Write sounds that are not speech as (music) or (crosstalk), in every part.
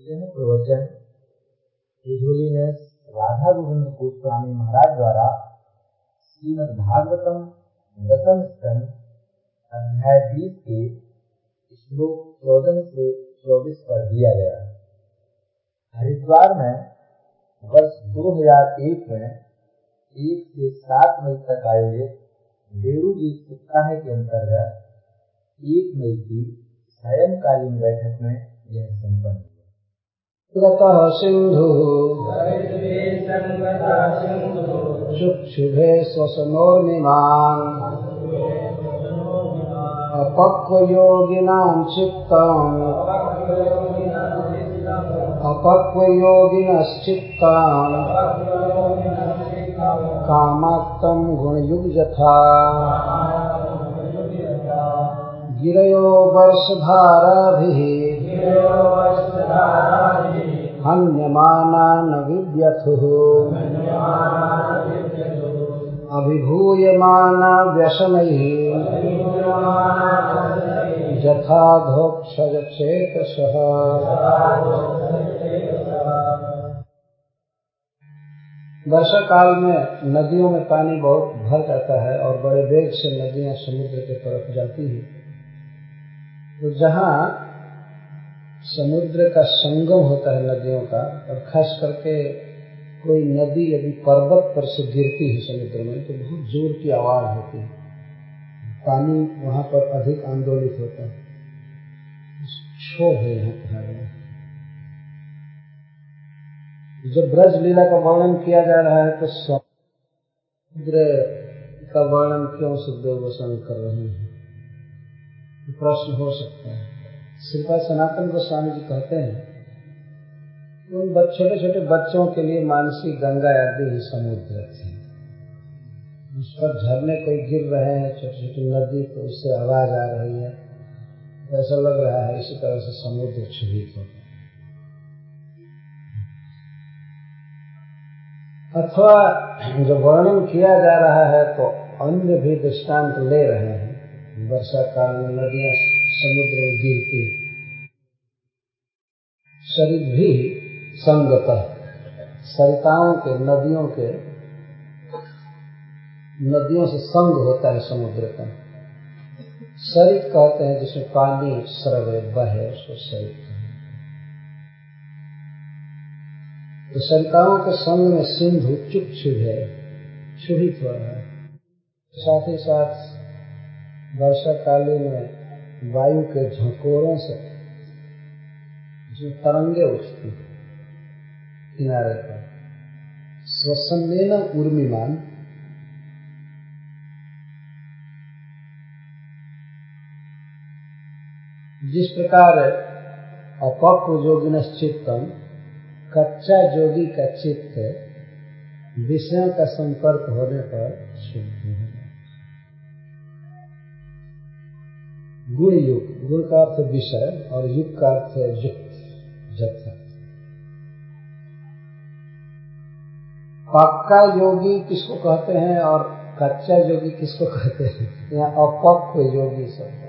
यह प्रवचन his holiness Radha Govind Goswami Maharaj द्वारा श्रीमद् भागवतम दसम स्कंद अध्याय 20 के श्लोक 14 से 24 पर दिया गया। हरिद्वार में वर्ष 2001 में 1 से 7 मई तक आयोजित बेड़ू गीत सप्ताह के अंतर्गत 1 मई की सायंकालीन बैठक में यह संपन्न गतः सिन्धुः चुक्षुभे श्वसनोर्मिमान् अपक्वयोगिनां चित्तम्। अपक्वयोगिनश्चित्तान्। कामाक्तं गुणयुग्यथा। गिरयो वर्षधाराभिः हन्यमाना न विव्यथुः अभिभूयमाना व्यसनैः यथा धोक्षजचेतसः वर्षा काल में नदियों में पानी बहुत भर जाता है और बड़े वेग से नदियाँ समुद्र के तरफ़ जाती हैं। तो जहाँ समुद्र का संगम होता है नदियों का, और खास करके कोई नदी यदि पर्वत पर से गिरती है समुद्र में तो बहुत ज़ोर की आवाज़ होती है। पानी वहाँ पर अधिक आंदोलित होता है। क्षोभ है यहाँ कहा जब ब्रज लीला का वर्णन किया जा रहा है तो समुद्र का वर्णन क्यों सुखदेव गोस्वामी कर रहे हैं? प्रश्न हो सकता है। श्रीपा सनातन गोस्वामी जी कहते हैं, उन छोटे छोटे बच्चों के लिए मानसी गंगा आदि ही समुद्र थे। उस पर झरने कोई गिर रहे हैं छोटी छोटी नदी तो उससे आवाज़ आ रही है। ऐसा लग रहा है इसी तरह से समुद्र क्षुभित होता अथवा जो वर्णन किया जा रहा है तो अन्य भी दृष्टांत ले रहे हैं। वर्षा काल में नदियाँ समुद्र में गिरती शरीर भी संगत है। सरिताओं के, नदियों के, नदियों से संग होता है समुद्र का। सरित कहते हैं, जिसमें पानी सरवे बहे, उसको सरित तो सरिताओं के संग में सिंधु चुप छुभ है, क्षुभित हो रहा है। साथ ही साथ वर्षा कालीन में वायु के झकोरों से जो तरंगे उठती किनारे पर। स्वसन्न उर्मिमान। जिस प्रकार अपक्व चित्तम, कच्चा जोगी का चित्त विषयों का संपर्क होने पर शुद्ध है। गुण युग गुण का अर्थ विषय, और युग का अर्थ है युक्त। जथा पक्का योगी किसको कहते हैं और कच्चा योगी किसको कहते हैं? यहाँ अपक्व योगी शब्द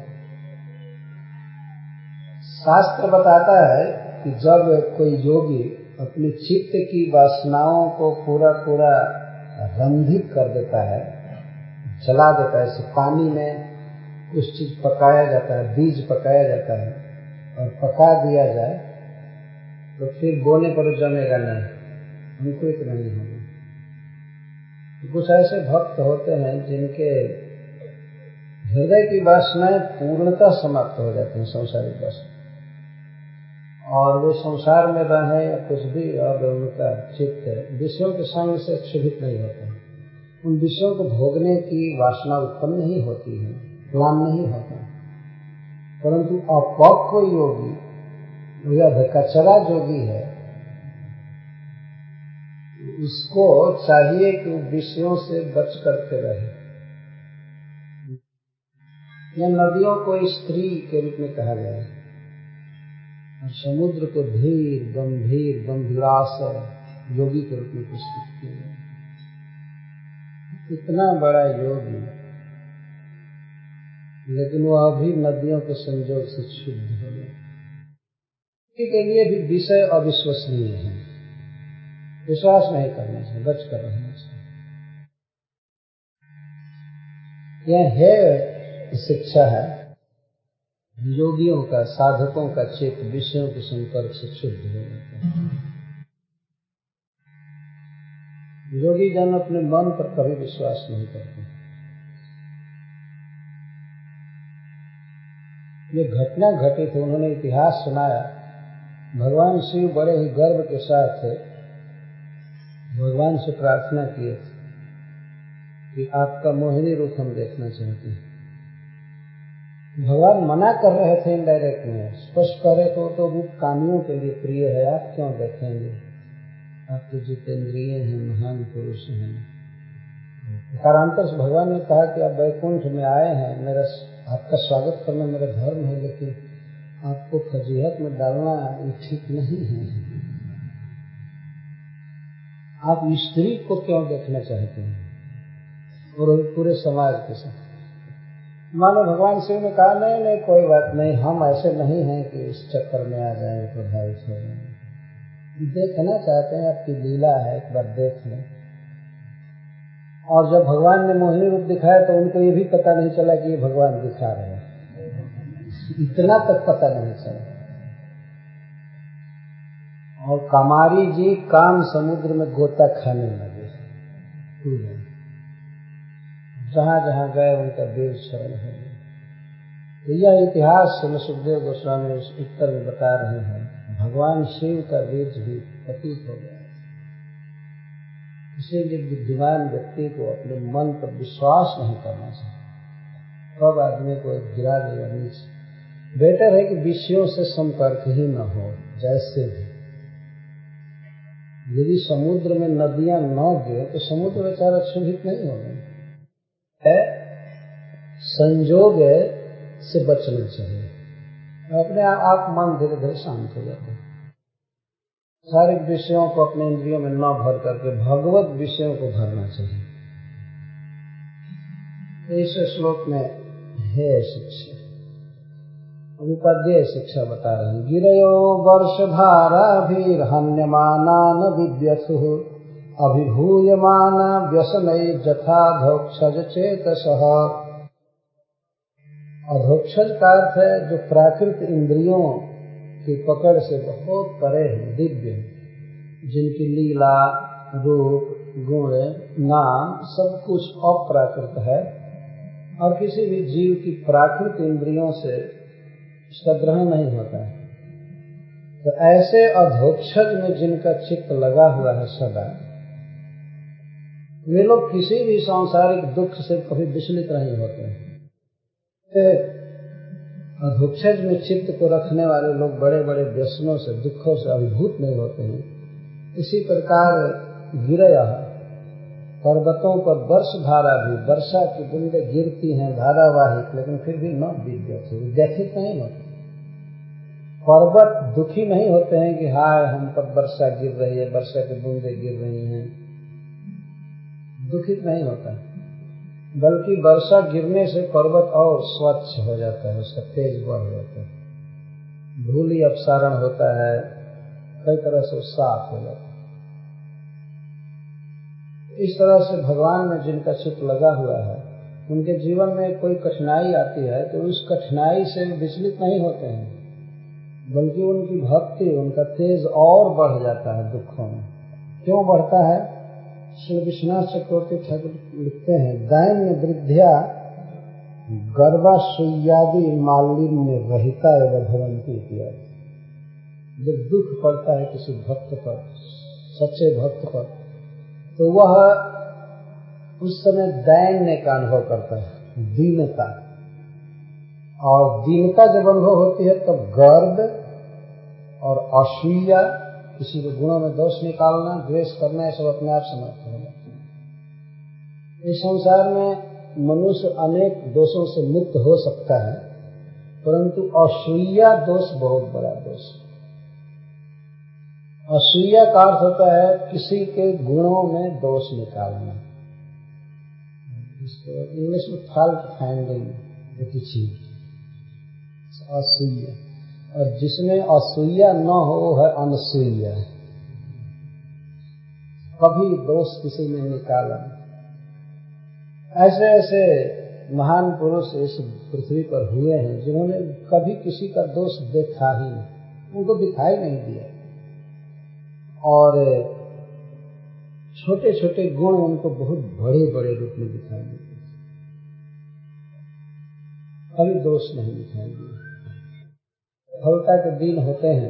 शास्त्र बताता है कि जब कोई योगी अपने चित्त की वासनाओं को पूरा पूरा रंधित कर देता है, जला देता है जैसे पानी में कुछ चीज़ पकाया जाता है, बीज पकाया जाता है और पका दिया जाए तो फिर बोने पर जमेगा नहीं अंकुरित नहीं। होगा तो कुछ ऐसे भक्त होते हैं जिनके हृदय की वासनाएँ पूर्णतः समाप्त हो जाती हैं संसारिक वासना और वे संसार में रहे या कुछ भी, अब उनका चित्त विषयों के संग से क्षुभित नहीं होता उन विषयों को भोगने की वासना उत्पन्न नहीं होती है प्लान नहीं होता परंतु अपक्व योगी या कचरा जो भी है, उसको चाहिए कि विषयों से बच करके रहे। या नदियों को स्त्री के रूप में कहा गया है। और समुद्र को धीर, गंभीर गंभीरास योगी के रूप में प्रस्तुत किया गया इतना बड़ा योगी, लेकिन वो अभी नदियों के संजोग से शुद्ध हो गया। के लिए भी विषय अविश्वसनीय है। विश्वास नहीं करना चाहिए बच कर रहना चाहिए। यह है शिक्षा है। योगियों का, साधकों का चित्त विषयों के संपर्क से शुद्ध हो जाता है। योगी जन अपने मन पर कभी विश्वास नहीं करते। ये घटना घटी थी उन्होंने इतिहास सुनाया। भगवान शिव बड़े ही गर्व के साथ भगवान से प्रार्थना किए कि आपका मोहिनी रूप हम देखना चाहते हैं। भगवान मना कर रहे थे इनडायरेक्ट में, स्पष्ट करे तो तो रूप कामियों के लिए प्रिय है, आप क्यों देखेंगे? आप तो जितेंद्रिय हैं, महान पुरुष हैं। कारांतर से भगवान ने कहा कि आप वैकुंठ में आए हैं, मेरा आपका स्वागत करना मेरा धर्म है, लेकिन आपको फजीहत में डालना ये ठीक नहीं है। आप स्त्री को क्यों देखना चाहते हैं? और पूरे समाज के साथ। मानो भगवान शिव ने कहा, नहीं नहीं, कोई बात नहीं, हम ऐसे नहीं हैं कि इस चक्कर में आ जाएँगे प्रभावित हो जाएँगे देखना चाहते हैं, आपकी लीला है, एक बार देख लें। और जब भगवान ने मोहिनी रूप दिखाया तो उनको ये भी पता नहीं चला कि ये भगवान दिखा रहे हैं। इतना तक पता नहीं चला। और कमारी जी काम समुद्र में गोता खाने लगे। जहाँ जहाँ गए, उनका देव शरण हो गया। तो यह इतिहास सुखदेव गोस्वामी उस उत्तर में बता रहे हैं। भगवान शिव का बीज भी प्रतीक हो गया। इसीलिए बुद्धिमान व्यक्ति को अपने मन पर विश्वास नहीं करना चाहिए। कब आदमी को गिरा देगा नीचे। बेटर है कि विषयों से संपर्क ही न हो, जैसे भी। यदि समुद्र में नदियाँ न गिरे तो समुद्र बेचारा क्षुभित नहीं होगा। संजोग से बचना चाहिए। अपने आप मन धीरे धीरे शांत हो जाते हैं। सारे विषयों को अपने इंद्रियों में न भर करके भगवत विषयों को भरना चाहिए। इस श्लोक में है शिक्षा। उपाध्याय शिक्षा बता रहे गिरयो वर्ष धारा भी हन्यमानान विद्यसु। अभिभूयमाना व्यसन जथाधोक्षज चेत अधोक्षज का अर्थ है, जो प्राकृत इंद्रियों की पकड़ से बहुत परे है, दिव्य जिनकी लीला, रूप, गुण, नाम सब कुछ अप्राकृत है। और किसी भी जीव की प्राकृत इंद्रियों से उसका ग्रहण नहीं होता है। तो ऐसे अधोक्षज में जिनका चित्त लगा हुआ है सदा, वे लोग किसी भी सांसारिक दुख से कभी विचलित नहीं होते हैं। अधोक्षज में चित्त को रखने वाले लोग बड़े बड़े व्यसनों से, दुखों से अभिभूत नहीं होते हैं। इसी प्रकार गिरया पर्वतों पर वर्ष धारा भी, वर्षा की बूंदे गिरती हैं धारावाहिक, लेकिन फिर भी न विद्युत व्यथित नहीं होते। पर्वत दुखी नहीं होते हैं कि हाय, हम पर वर्षा गिर रही है, वर्षा की बूंदे गिर रही हैं। दुखित नहीं होता। बल्कि वर्षा गिरने से पर्वत और स्वच्छ हो जाता है, उसका तेज बढ़ जाता है। धूली अपसारण होता है, कई तरह से साफ़ हो जाता है। इस तरह से भगवान में जिनका चित्त लगा हुआ है, उनके जीवन में कोई कठिनाई आती है तो उस कठिनाई से विचलित नहीं होते हैं। बल्कि उनकी भक्ति, उनका तेज और बढ़ जाता है दुखों में। क्यों बढ़ता है? श्री विश्वनाथ चक्रवर्ती ठाकुर लिखते हैं, दैन्य वृद्धिया गर्भाशुयादि मालिन्य रहता एवं भवंती इत्यादि जब दुख पड़ता है किसी भक्त पर, सच्चे भक्त पर तो वह उस समय दैन्य का अनुभव करता है, दीनता। और दीनता जब अनुभव होती है, तब गर्व और असूया किसी के गुणों में दोष निकालना, द्वेष करना, ये सब अपने आप समाप्त हो जाता इस संसार में मनुष्य अनेक दोषों से मुक्त हो सकता है, परंतु असूया दोष बहुत बड़ा दोष है। असूया का अर्थ होता है किसी के गुणों में दोष निकालना। इसको इंग्लिश में फॉल्ट फाइंडिंग चीज़। असूया और जिसमें असूया न हो वो है। अनसुईया कभी दोष किसी ने निकाला ऐसे ऐसे महान पुरुष इस पृथ्वी पर हुए हैं जिन्होंने कभी किसी का दोष देखा ही नहीं। उनको दिखाई नहीं दिया। और छोटे छोटे गुण उनको बहुत बड़े बड़े रूप में दिखाई देते कभी दोष नहीं दिखाई दिया सफलता के दिन होते हैं।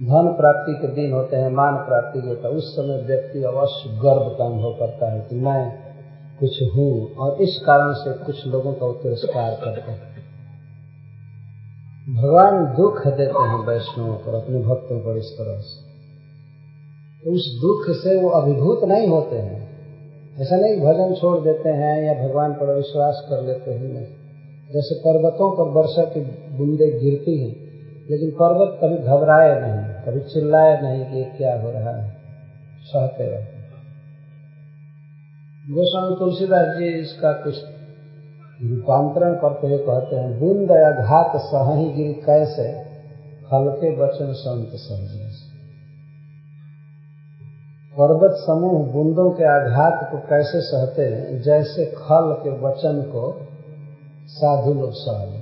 धन प्राप्ति के दिन होते हैं, मान प्राप्ति के होता है। उस समय व्यक्ति अवश्य गर्व का अनुभव करता है कि मैं कुछ हूँ और इस कारण से कुछ लोगों का तिरस्कार करते हैं। भगवान दुख देते हैं वैष्णवों पर अपने भक्तों पर इस तरह से। तो उस दुख से वो अभिभूत नहीं होते हैं। ऐसा नहीं भजन छोड़ देते हैं या भगवान पर विश्वास कर लेते हैं। नहीं जैसे पर्वतों पर वर्षा की बूंदे गिरती हैं, लेकिन पर्वत कभी घबराए नहीं, कभी चिल्लाए नहीं कि क्या हो रहा है। सहते रहते गोस्वामी तुलसीदास जी इसका कुछ रूपांतरण करते हुए कहते हैं बूंद घात सही गिर कैसे? हल्के वचन संत समझे पर्वत समूह बूंदों के आघात को कैसे सहते हैं? जैसे खल के वचन को साधु लोग सह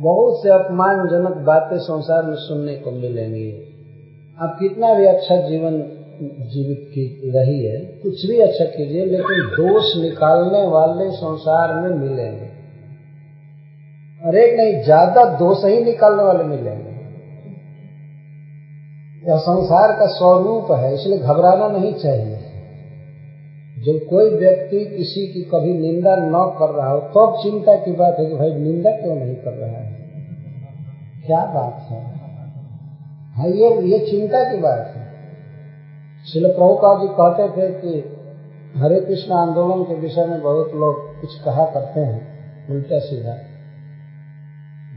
बहुत से अपमानजनक बातें संसार में सुनने को मिलेंगी। आप कितना भी अच्छा जीवन जीवित की रही है, कुछ भी अच्छा कीजिए, लेकिन दोष निकालने वाले संसार में मिलेंगे। और एक नहीं, ज़्यादा दोष ही निकालने वाले मिलेंगे। यह संसार का स्वरूप है, इसलिए घबराना नहीं चाहिए। जब कोई व्यक्ति किसी की कभी निंदा न कर रहा हो, तब तो चिंता की बात है कि भाई, निंदा क्यों नहीं कर रहा है? क्या बात है? हाँ ये ये चिंता की बात है। शिल प्रभुपाद जी कहते थे कि हरे कृष्ण आंदोलन के विषय में बहुत लोग कुछ कहा करते हैं, उल्टा सीधा।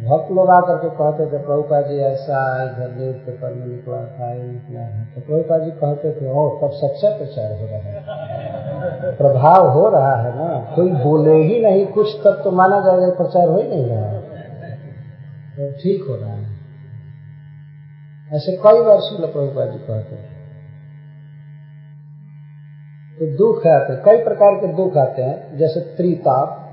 भक्त लोग आकर के कहते थे, प्रभुपा जी ऐसा इधर न्यूज़ पेपर में निकला था निकला है। तो प्रभुपा जी कहते थे ओ तब सच्चा प्रचार हो रहा है। प्रभाव हो रहा है ना। कोई बोले ही नहीं, कुछ तब तो माना जाएगा, प्रचार हो ही नहीं रहा है। तो ठीक हो रहा है। ऐसे कई बार शिल प्रभुपा जी कहते हैं तो दुख आते हैं। कई प्रकार के दुख आते हैं। जैसे त्रिताप,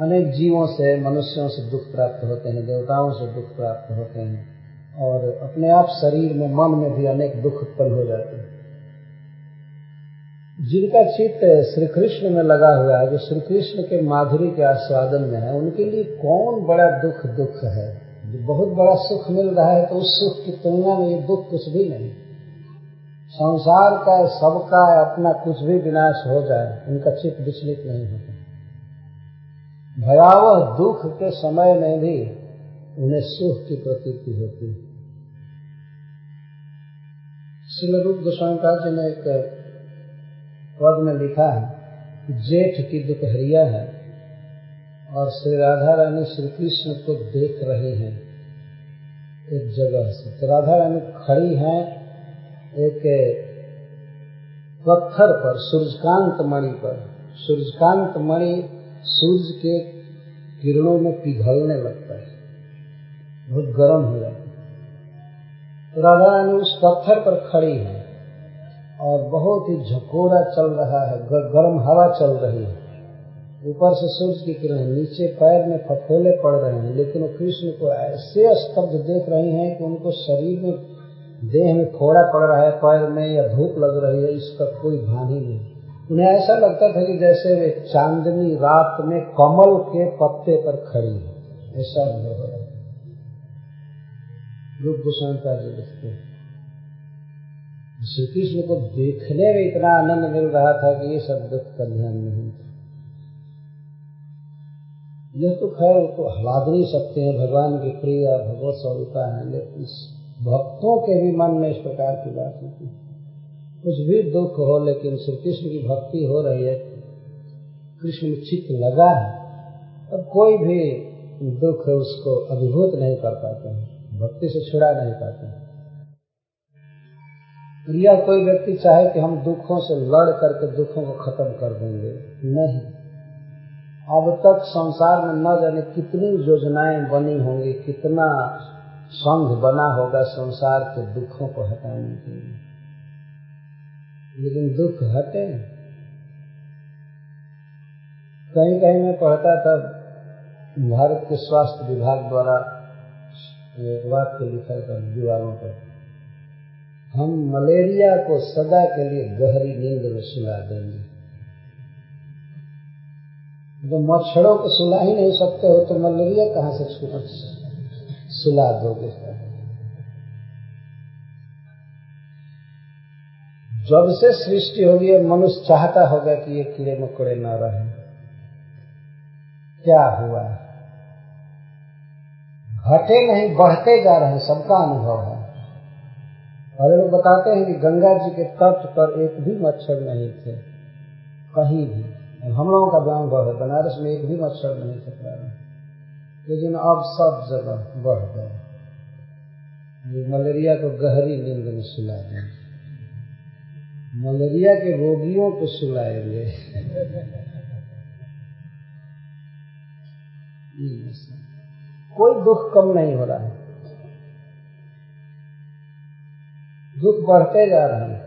अनेक जीवों से, मनुष्यों से दुख प्राप्त होते हैं, देवताओं से दुख प्राप्त होते हैं, और अपने आप शरीर में, मन में भी अनेक दुख उत्पन्न हो जाते हैं। जिनका चित्त श्री कृष्ण में लगा हुआ है, जो श्री कृष्ण के माधुरी के आस्वादन में है, उनके लिए कौन बड़ा दुख दुख है? जो बहुत बड़ा सुख मिल रहा है तो उस सुख की तुलना में ये दुख कुछ भी नहीं। संसार का सबका अपना कुछ भी विनाश हो जाए, उनका चित्त विचलित नहीं होता। भयावह दुख के समय में भी उन्हें सुख की प्रतीति होती है। शिल रूप जी ने एक पद में लिखा है जेठ की दोपहरिया है और श्री राधा रानी श्री कृष्ण को देख रहे हैं एक जगह से। तो राधा रानी खड़ी हैं एक पत्थर पर सूर्यकांत मणि पर। सूर्यकांत मणि सूर्य के किरणों में पिघलने लगता है। बहुत गर्म हो जाता है। तो राधा रानी उस पत्थर पर खड़ी है और बहुत ही झकोरा चल रहा है गर्म हवा चल रही है। ऊपर से सूर्य की किरण नीचे पैर में फफोले पड़ रहे हैं, लेकिन वो कृष्ण को ऐसे स्तब्ध देख रही हैं कि उनको शरीर में देह में फोड़ा पड़ रहा है, पैर में या धूप लग रही है इसका कोई भान ही नहीं। उन्हें ऐसा लगता था कि जैसे वे चांदनी रात में कमल के पत्ते पर खड़ी है। ऐसा अनुभव हो रूप गोस्वामी जी लिखते श्री कृष्ण को देखने में इतना आनंद मिल रहा था कि ये सब दुख का ध्यान नहीं यह तो खैर तो हलाद नहीं सकते हैं, भगवान की प्रिय भगवत स्वरूपा है लेकिन भक्तों के भी मन में इस प्रकार की बात होती है। कुछ भी दुख हो, लेकिन श्री कृष्ण की भक्ति हो रही है, कृष्ण चित्त लगा है, तब कोई भी दुख उसको अभिभूत नहीं कर पाते हैं, भक्ति से छुड़ा नहीं पाते हैं। या कोई व्यक्ति चाहे कि हम दुखों से लड़ करके दुखों को खत्म कर देंगे, नहीं। अब तक संसार में न जाने कितनी योजनाएँ बनी होंगी, कितना संघ बना होगा संसार के दुखों को हटाने के लिए। लेकिन दुख हटे। कहीं कहीं मैं पढ़ता था, भारत के स्वास्थ्य विभाग द्वारा वाक्य लिखा था दीवारों पर, हम मलेरिया को सदा के लिए गहरी नींद में सुला देंगे। तो मच्छरों को सुला ही नहीं सकते हो तो मलेरिया कहाँ से सुला दोगे जब से सृष्टि होगी मनुष्य चाहता होगा कि ये कीड़े मकोड़े न रहे। क्या हुआ? घटे नहीं, बढ़ते जा रहे सबका अनुभव है। और लोग बताते हैं कि गंगा जी के तट पर एक भी मच्छर नहीं थे, कहीं भी। हम लोगों का गाँव है, बनारस में एक भी मच्छर नहीं था लेकिन अब सब जगह बढ़ गए। मलेरिया को गहरी नींद में सुला दें। मलेरिया के रोगियों को सुलाएँगे। कोई दुख कम नहीं हो रहा है। दुख बढ़ते जा रहे हैं।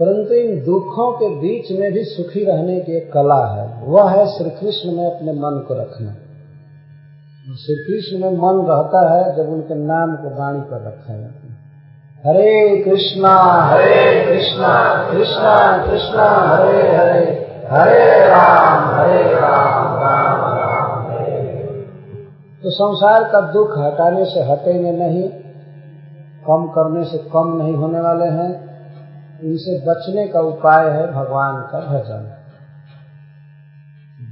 परंतु इन दुखों के बीच में भी सुखी रहने की एक कला है। वह है श्री कृष्ण में अपने मन को रखना। श्री कृष्ण में मन रहता है जब उनके नाम को वाणी पर रखा जाता है। हरे कृष्णा हरे कृष्णा कृष्णा कृष्णा, हरे हरे हरे राम हरे राम राम राम तो संसार का दुख हटाने से हटेंगे नहीं, कम करने से कम नहीं होने वाले हैं। इनसे बचने का उपाय है भगवान का भजन।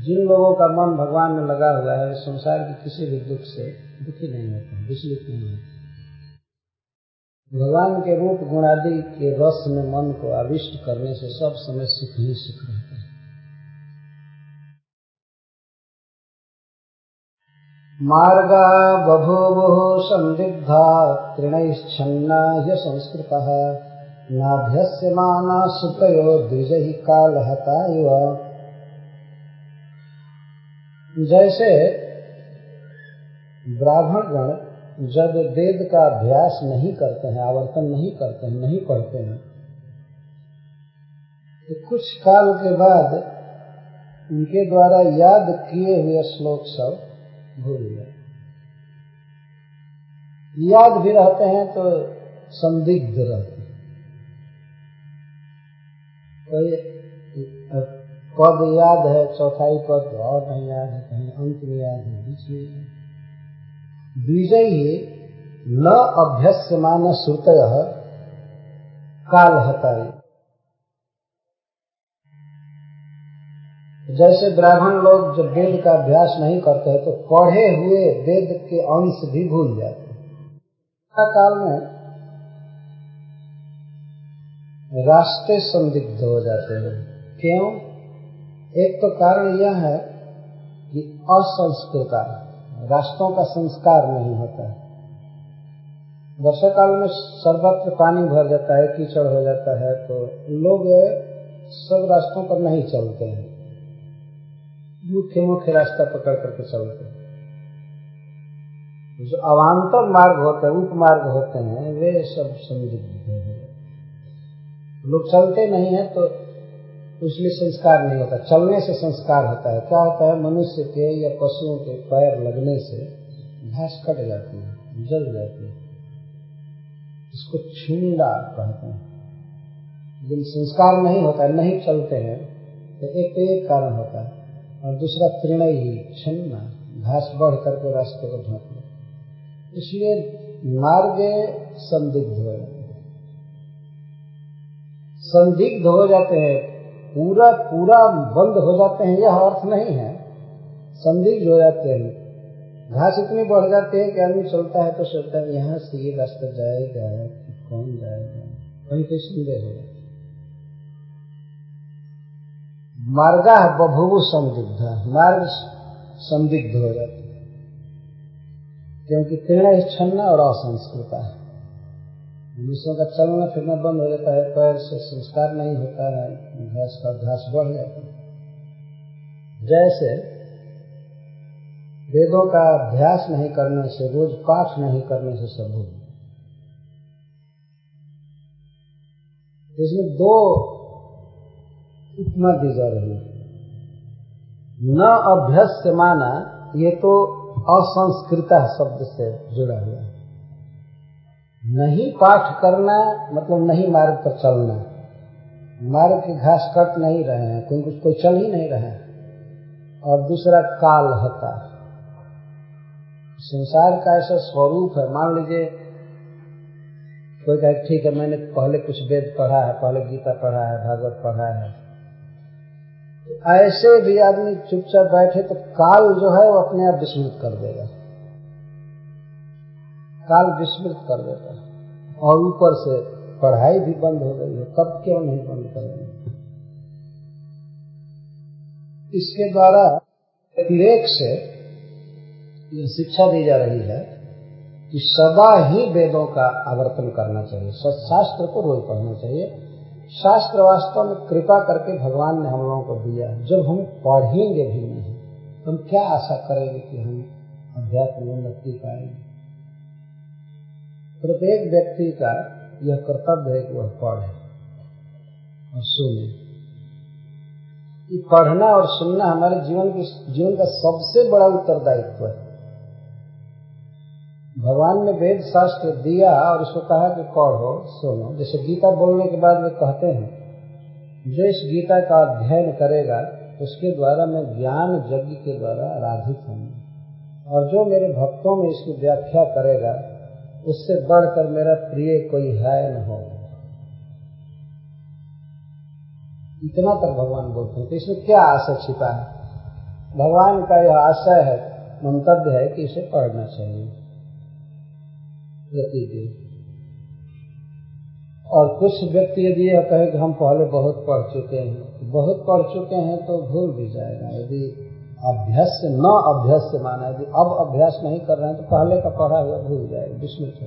जिन लोगों का मन भगवान में लगा हुआ है वे संसार के किसी भी दुख से दुखी नहीं होते, विचलित नहीं होते। भगवान के रूप गुणादि के रस में मन को आविष्ट करने से सब समय सुख ही सुख रहता है। मार्गा बभूवुः संदिग्धा तृणैश्छन्ना संस्कृतः। नाभ्यस्यमाना सुतयो द्विज ही काल हता जैसे ब्राह्मण गण जब वेद का अभ्यास नहीं करते हैं, आवर्तन नहीं करते हैं, नहीं पढ़ते हैं तो कुछ काल के बाद उनके द्वारा याद किए हुए श्लोक सब भूल गए। याद भी रहते हैं तो संदिग्ध रहते हैं। कोई पद याद है, चौथाई पद और नहीं याद है, कहीं अंत में याद है, बीच में द्विजय न अभ्यस्यमान श्रुत काल हताई जैसे ब्राह्मण लोग जब वेद का अभ्यास नहीं करते हैं तो पढ़े हुए वेद के अंश भी भूल जाते हैं। काल में रास्ते संदिग्ध हो जाते हैं। क्यों? एक तो कारण यह है कि असंस्कृत रास्तों का संस्कार नहीं होता है। वर्षा काल में सर्वत्र पानी भर जाता है, कीचड़ हो जाता है तो लोग सब रास्तों पर नहीं चलते हैं। मुख्य मुख्य रास्ता पकड़ करके चलते हैं। जो अवान्तर मार्ग होते हैं उपमार्ग होते हैं, वे सब संदिग्ध हैं। लोग चलते नहीं है तो उसलिए संस्कार नहीं होता। चलने से संस्कार होता है। क्या होता है? मनुष्य के या पशुओं के पैर लगने से घास कट जाती है, जल जाती है। इसको छुंडा कहते हैं। लेकिन संस्कार नहीं होता है नहीं चलते हैं तो एक तो एक कारण होता है। और दूसरा तृणय ही छन्ना घास बढ़ करके रास्ते को ढक ले इसलिए मार्ग संदिग्ध हो जाते हैं। संदिग्ध हो जाते हैं पूरा पूरा बंद हो जाते हैं, यह अर्थ नहीं है। संदिग्ध हो जाते हैं। घास इतनी बढ़ जाती है कि आदमी चलता है तो सोचता है यहाँ से ये रास्ता जाएगा कि कौन जाएगा? कहीं कोई संदेह हो मार्गा बभुव संदिग्ध। मार्ग संदिग्ध हो जाते क्योंकि तीर्ण छन्ना और असंस्कृता है। मनुष्यों का चलना फिरना बंद हो जाता है, पैर से संस्कार नहीं होता है घास का घास बढ़ जाता है। जैसे वेदों का अभ्यास नहीं करने से, रोज पाठ नहीं करने से सब इसमें दो उपमा दी जा रही है। न अभ्यस्य माना, ये तो असंस्कृत शब्द से जुड़ा हुआ नहीं पाठ करना मतलब नहीं मार्ग पर चलना। मार्ग के घास कट नहीं रहे हैं कुछ कोई चल ही नहीं रहे हैं। और दूसरा काल होता संसार का ऐसा स्वरूप है, मान लीजिए, कोई कहे, ठीक है, मैंने पहले कुछ वेद पढ़ा है, पहले गीता पढ़ा है, भागवत पढ़ा है। तो ऐसे भी आदमी चुपचाप बैठे तो काल जो है, वो अपने आप विस्मृत कर देगा। काल विस्मृत कर देता है। और ऊपर से पढ़ाई भी बंद हो गई है, तब क्यों नहीं बंद करेंगे? इसके द्वारा विवेक से यह शिक्षा दी जा रही है कि सदा ही वेदों का आवर्तन करना चाहिए शास्त्र को रोज पढ़ना चाहिए। शास्त्र वास्तव में कृपा करके भगवान ने हम लोगों को दिया है। जब हम पढ़ेंगे भी नहीं, हम क्या आशा करेंगे कि हम अध्यात्म उन्नति पाएँगे? प्रत्येक व्यक्ति का यह कर्तव्य है कि वह पढ़े और सुने। पढ़ना और सुनना हमारे जीवन के, जीवन का सबसे बड़ा उत्तरदायित्व है। भगवान ने वेद शास्त्र दिया और उसको कहा कि पढ़ो, सुनो। जैसे गीता बोलने के बाद वे कहते हैं, जो इस गीता का अध्ययन करेगा, उसके द्वारा मैं ज्ञान यज्ञ के द्वारा आराधित हूँ और जो मेरे भक्तों में इसकी व्याख्या करेगा उससे बढ़कर मेरा प्रिय कोई है न हो। इतना तक भगवान बोलते हैं तो इसमें क्या आशय छिपा है? भगवान का यह आशय है, मंतव्य है कि इसे पढ़ना चाहिए। प्रतिदिन और कुछ व्यक्ति यदि यह कहे कि हम पहले बहुत पढ़ चुके हैं, बहुत पढ़ चुके हैं तो भूल भी जाएगा। यदि अभ्यास से न अभ्यास से माना यदि अब अभ्यास नहीं कर रहे हैं तो पहले का पढ़ा हुआ भूल जाएगा, विस्मृत हो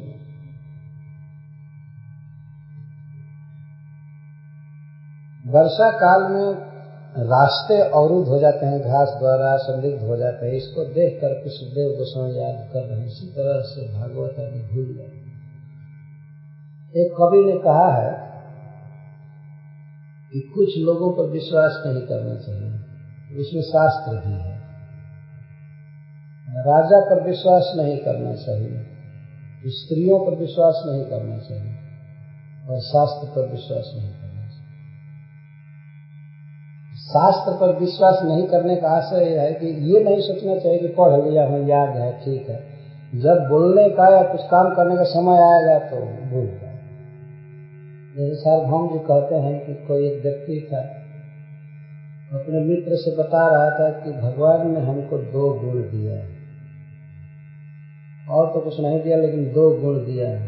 वर्षा काल में रास्ते अवरुद्ध हो जाते हैं, घास द्वारा संदिग्ध हो जाते हैं। इसको देख कर के सुखदेव गोस्वामी याद कर रहे हैं, इसी तरह से भागवत आदि भूल जाए एक कवि ने कहा है कि कुछ लोगों पर विश्वास नहीं करना चाहिए। उसमें शास्त्र भी है। राजा पर विश्वास नहीं करना चाहिए, स्त्रियों पर विश्वास नहीं करना चाहिए, और शास्त्र पर विश्वास नहीं करना चाहिए। शास्त्र पर विश्वास नहीं करने का आशय है कि ये नहीं सोचना चाहिए कि पढ़ लिया हमें याद है, ठीक है। जब बोलने का या कुछ काम करने का समय आएगा तो भूल जाए जैसे सार्वभौम जी कहते हैं कि कोई एक व्यक्ति था अपने मित्र से बता रहा था कि भगवान ने हमको दो गुण दिया है। और तो कुछ नहीं दिया, लेकिन दो गुण दिया है।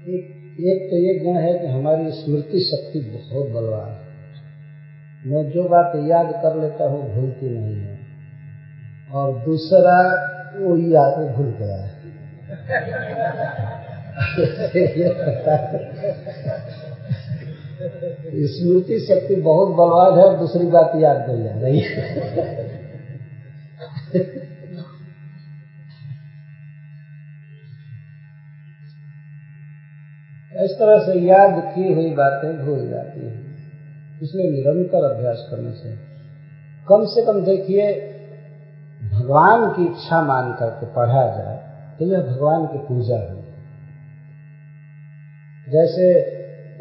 एक एक तो ये गुण है कि हमारी स्मृति शक्ति बहुत बलवान है। मैं जो बात याद कर लेता हूँ, भूलती नहीं है। और दूसरा, वो याद भूल गया है। (laughs) स्मृति शक्ति बहुत बलवान है, दूसरी बात याद नहीं आ रही। इस तरह से याद की हुई बातें भूल जाती हैं। इसलिए निरंतर अभ्यास करने से। कम से कम देखिए, भगवान की इच्छा मान करके पढ़ा जाए तो यह भगवान की पूजा हुई जैसे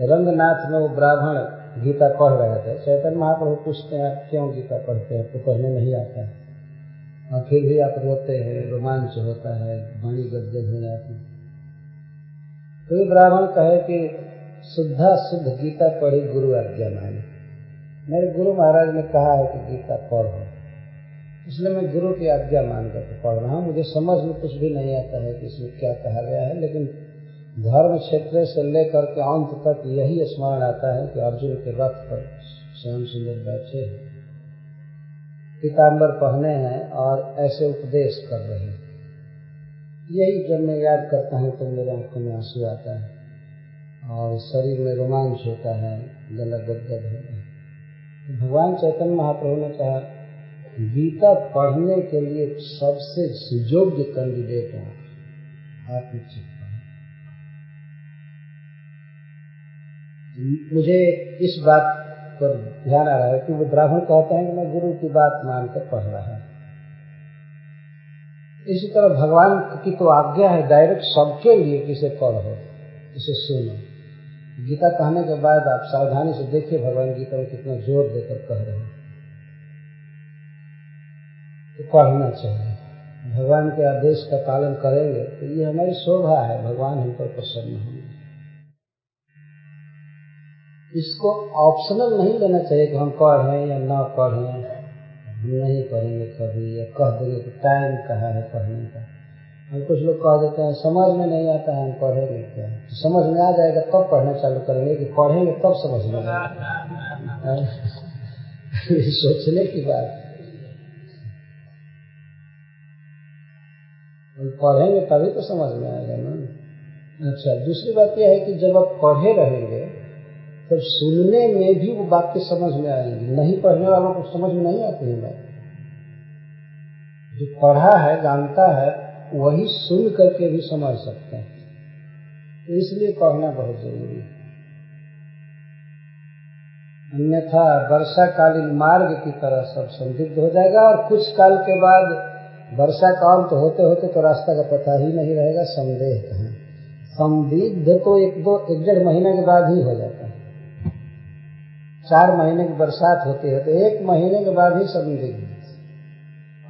रंगनाथ में वो ब्राह्मण गीता पढ़ रहे थे। चैतन्य महाप्रभु पूछते हैं, क्यों गीता पढ़ते हैं? तो पढ़ने नहीं आता है। और फिर भी आप रोते हैं, रोमांच होता है, वाणी गदगद हो जाती कोई तो ब्राह्मण कहे कि, शुद्धा शुद्ध गीता पढ़ी गुरु आज्ञा मानी। मेरे गुरु महाराज ने कहा है कि गीता पढ़ो। इसलिए मैं गुरु की आज्ञा मान करके पढ़ रहा हूँ। मुझे समझ में कुछ भी नहीं आता है कि इसमें क्या कहा गया है, लेकिन धर्म क्षेत्र से लेकर के अंत तक यही स्मरण आता है कि अर्जुन के रथ पर श्याम सुंदर बैठे हैं। पीताम्बर पहने हैं और ऐसे उपदेश कर रहे हैं। यही जब मैं याद करता हूँ तो मेरे आँखों में आँसू आता है और शरीर में रोमांच होता है, गला गदगद होता है। तो भगवान चैतन्य महाप्रभु ने कहा, गीता पढ़ने के लिए सबसे सुयोग्य कैंडिडेट है आत्मचित मुझे इस बात पर ध्यान आ रहा है कि वो ब्राह्मण कहते हैं कि मैं गुरु की बात मानकर पढ़ रहा है। इसी तरह भगवान की तो आज्ञा है डायरेक्ट सबके लिए किसे पढ़ो, इसे सुनो। गीता कहने के बाद आप सावधानी से देखिए, भगवान गीता में कितना ज़ोर देकर कह रहे हैं। तो पढ़ना चाहिए। भगवान के आदेश का पालन करेंगे तो ये हमारी शोभा है, भगवान हम पर प्रसन्न होंगे। इसको ऑप्शनल नहीं लेना चाहिए कि हम पढ़ें या ना पढ़ें हम नहीं पढ़ेंगे कभी, या कह देंगे कि टाइम कहाँ है पढ़ने का। हम कुछ लोग कह देते हैं, समझ में नहीं आता है, हम पढ़ेंगे क्या? तो समझ में आ जाएगा, तब पढ़ना चालू करेंगे कि पढ़ेंगे तब समझ में आएगा (laughs) सोचने की बात पढ़ेंगे तभी तो समझ में आएगा ना। अच्छा दूसरी बात यह है कि जब आप पढ़े रहेंगे तब सुनने में भी वो बातें समझ में आएँगी। नहीं पढ़ने वालों को समझ में नहीं आती है बात। जो पढ़ा है, जानता है, वही सुन करके भी समझ सकते हैं। तो इसलिए पढ़ना बहुत ज़रूरी है। अन्यथा वर्षाकालीन मार्ग की तरह सब संदिग्ध हो जाएगा और कुछ काल के बाद वर्षा का अंत तो होते होते तो रास्ता का पता ही नहीं रहेगा, संदेह कहें। संदिग्ध तो एक दो, एक डेढ़ महीने के बाद ही हो जाता चार महीने की बरसात होती है तो एक महीने के बाद ही संदिग्ध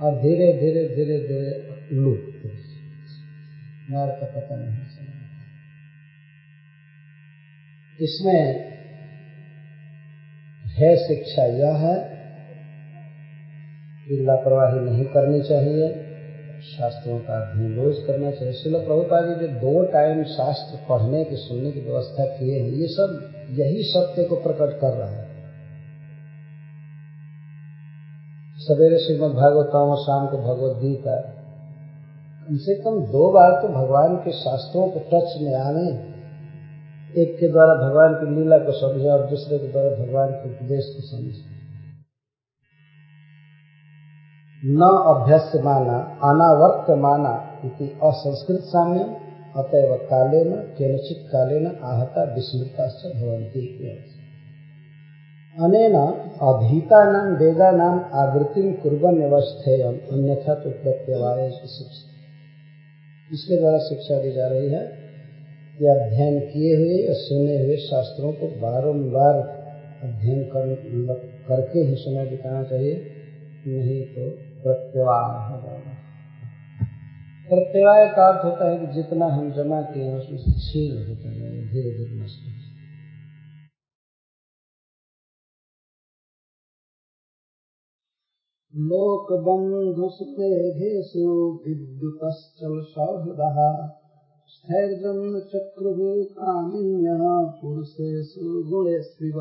और धीरे धीरे धीरे धीरे लुप्त मार्ग का पता नहीं चला इसमें है शिक्षा यह है कि लापरवाही नहीं करनी चाहिए। शास्त्रों का अध्ययन रोज करना चाहिए। शिल प्रभुपा जी जो दो टाइम शास्त्र पढ़ने की, सुनने की व्यवस्था किए हैं, ये सब, यही सत्य को प्रकट कर रहा है। सवेरे श्रीमद भागवतम और शाम को भगवत गीता। कम से कम दो बार तो भगवान के शास्त्रों को टच में आने। एक के द्वारा भगवान की लीला को समझे और दूसरे के द्वारा भगवान के उपदेश को समझे। न अभ्यस्य माना अनावर्त माना इति असंस्कृत साम्य अतएव काले न केनचित काले न आहता विस्मृता से भवंती अनेन अधीता नाम वेदा नाम आवृत्ति अवस्थेय अन्यथा तो प्रत्यवाय शिक्षा। इसके द्वारा शिक्षा दी जा रही है। कि अध्ययन किए हुए या सुने हुए शास्त्रों को बारंबार अध्ययन कर, करके ही समय बिताना चाहिए। नहीं तो प्रत्यवाय हो जाएगा। प्रत्यवाय का अर्थ होता है कि जितना हम जमा किए हैं उसमें छील होता है धीरे धीरे नष्ट हो लोक बंधुस्ते धेषु विद्युतश्चल सौहृदः स्थैर्यं चक्रुः कामिन्यः पुरुषेषु गुणेष्विव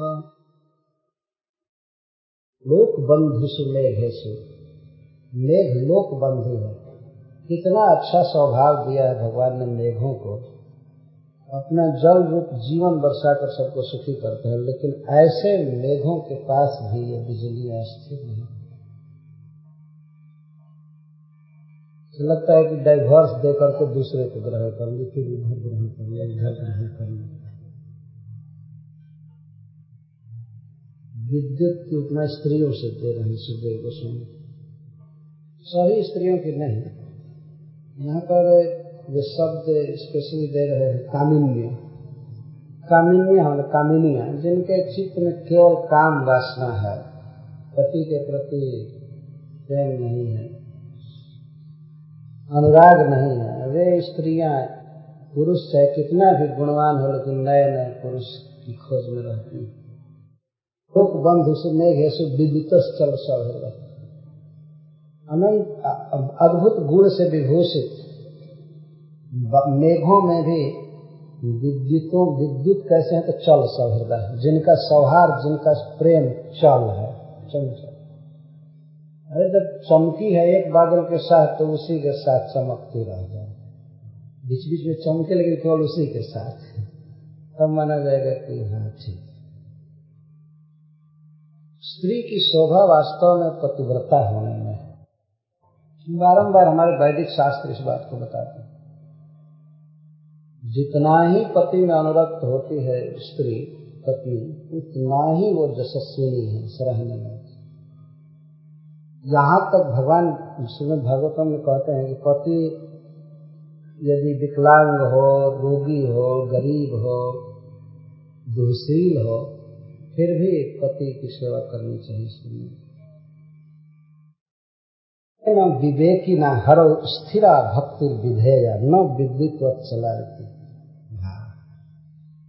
मेघ लोक बंधु है। कितना अच्छा स्वभाव दिया है भगवान ने मेघों को। अपना जल रूप जीवन बरसा कर सबको सुखी करते हैं, लेकिन ऐसे मेघों के पास भी ये बिजलियाँ स्थिर नहीं। लगता है कि डाइवर्स दे करके दूसरे को ग्रहण कर ली, फिर उधर ग्रहण कर लिया, इधर ग्रहण कर लिया। विद्युत की उतना स्त्रियों से दे रहे सुखदेव गोस्वामी। सभी स्त्रियों की नहीं। यहाँ पर जो शब्द स्पेशली दे रहे हैं कामिन्य। कामिन्य हम कामिनिया, जिनके चित्त में केवल काम वासना है, पति के प्रति प्रेम नहीं है। अनुराग नहीं है। वे स्त्रियाँ, पुरुष चाहे कितना भी गुणवान हो, लेकिन नए नए पुरुष की खोज में रहती हैं। बंधु से मेघेशु विदित चल सौहृद अनंत अद्भुत गुण से विभूषित। मेघों में भी विद्युतों, विद्युत कैसे हैं तो चल सौहृद है। जिनका सौहार्द, जिनका प्रेम चल है। चंचल। अरे जब चमकी है एक बादल के साथ तो उसी के साथ चमकती रह जाए बीच बीच में चमके, लेकिन केवल उसी के साथ। तब माना जाएगा कि हाँ ठीक। स्त्री की शोभा वास्तव में पतिव्रता होने में बारंबार हमारे वैदिक शास्त्र इस बात को बताते हैं। जितना ही पति में अनुरक्त होती है स्त्री, पत्नी, उतना ही वो यशस्विनी है सराहनीय यहाँ तक भगवान श्रीमद भागवतम में कहते हैं कि पति, यदि विकलांग हो, रोगी हो, गरीब हो दुशील हो, फिर भी पति की सेवा करनी चाहिए स्त्री न विवेकी न हर, स्थिरा भक्ति विधेय, न विद्युत चला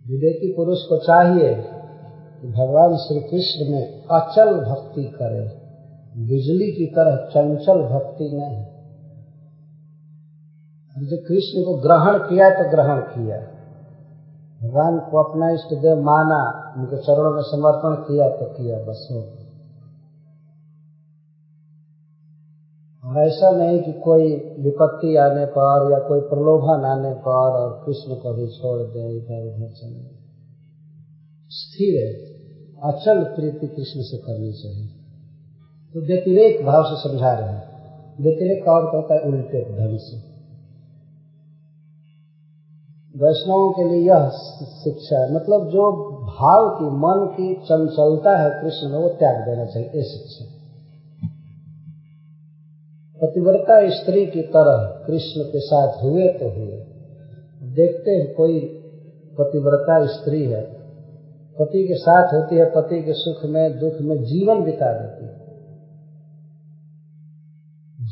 विवेकी पुरुष को चाहिए कि भगवान श्री कृष्ण में अचल भक्ति करे। बिजली की तरह चंचल भक्ति नहीं। जो कृष्ण को ग्रहण किया तो ग्रहण किया। भगवान को अपना इष्ट देव माना, उनके चरणों में समर्पण किया तो किया बस हो और ऐसा नहीं कि कोई विपत्ति आने पर या कोई प्रलोभन आने पर और कृष्ण को भी छोड़ दे, इधर उधर चले स्थिर है। अचल प्रीति कृष्ण से करनी चाहिए। तो व्यतिरेक भाव से समझा रहे हैं। व्यतिरेक का अर्थ होता है उल्टे ढंग से। वैष्णवों के लिए यह शिक्षा है। मतलब जो भाव की, मन की चंचलता है कृष्ण में वो त्याग देना चाहिए, ये शिक्षा पतिव्रता स्त्री की तरह कृष्ण के साथ हुए तो हुए। देखते हैं कोई पतिव्रता स्त्री है। पति के साथ होती है, पति के सुख में, दुख में जीवन बिता देती है।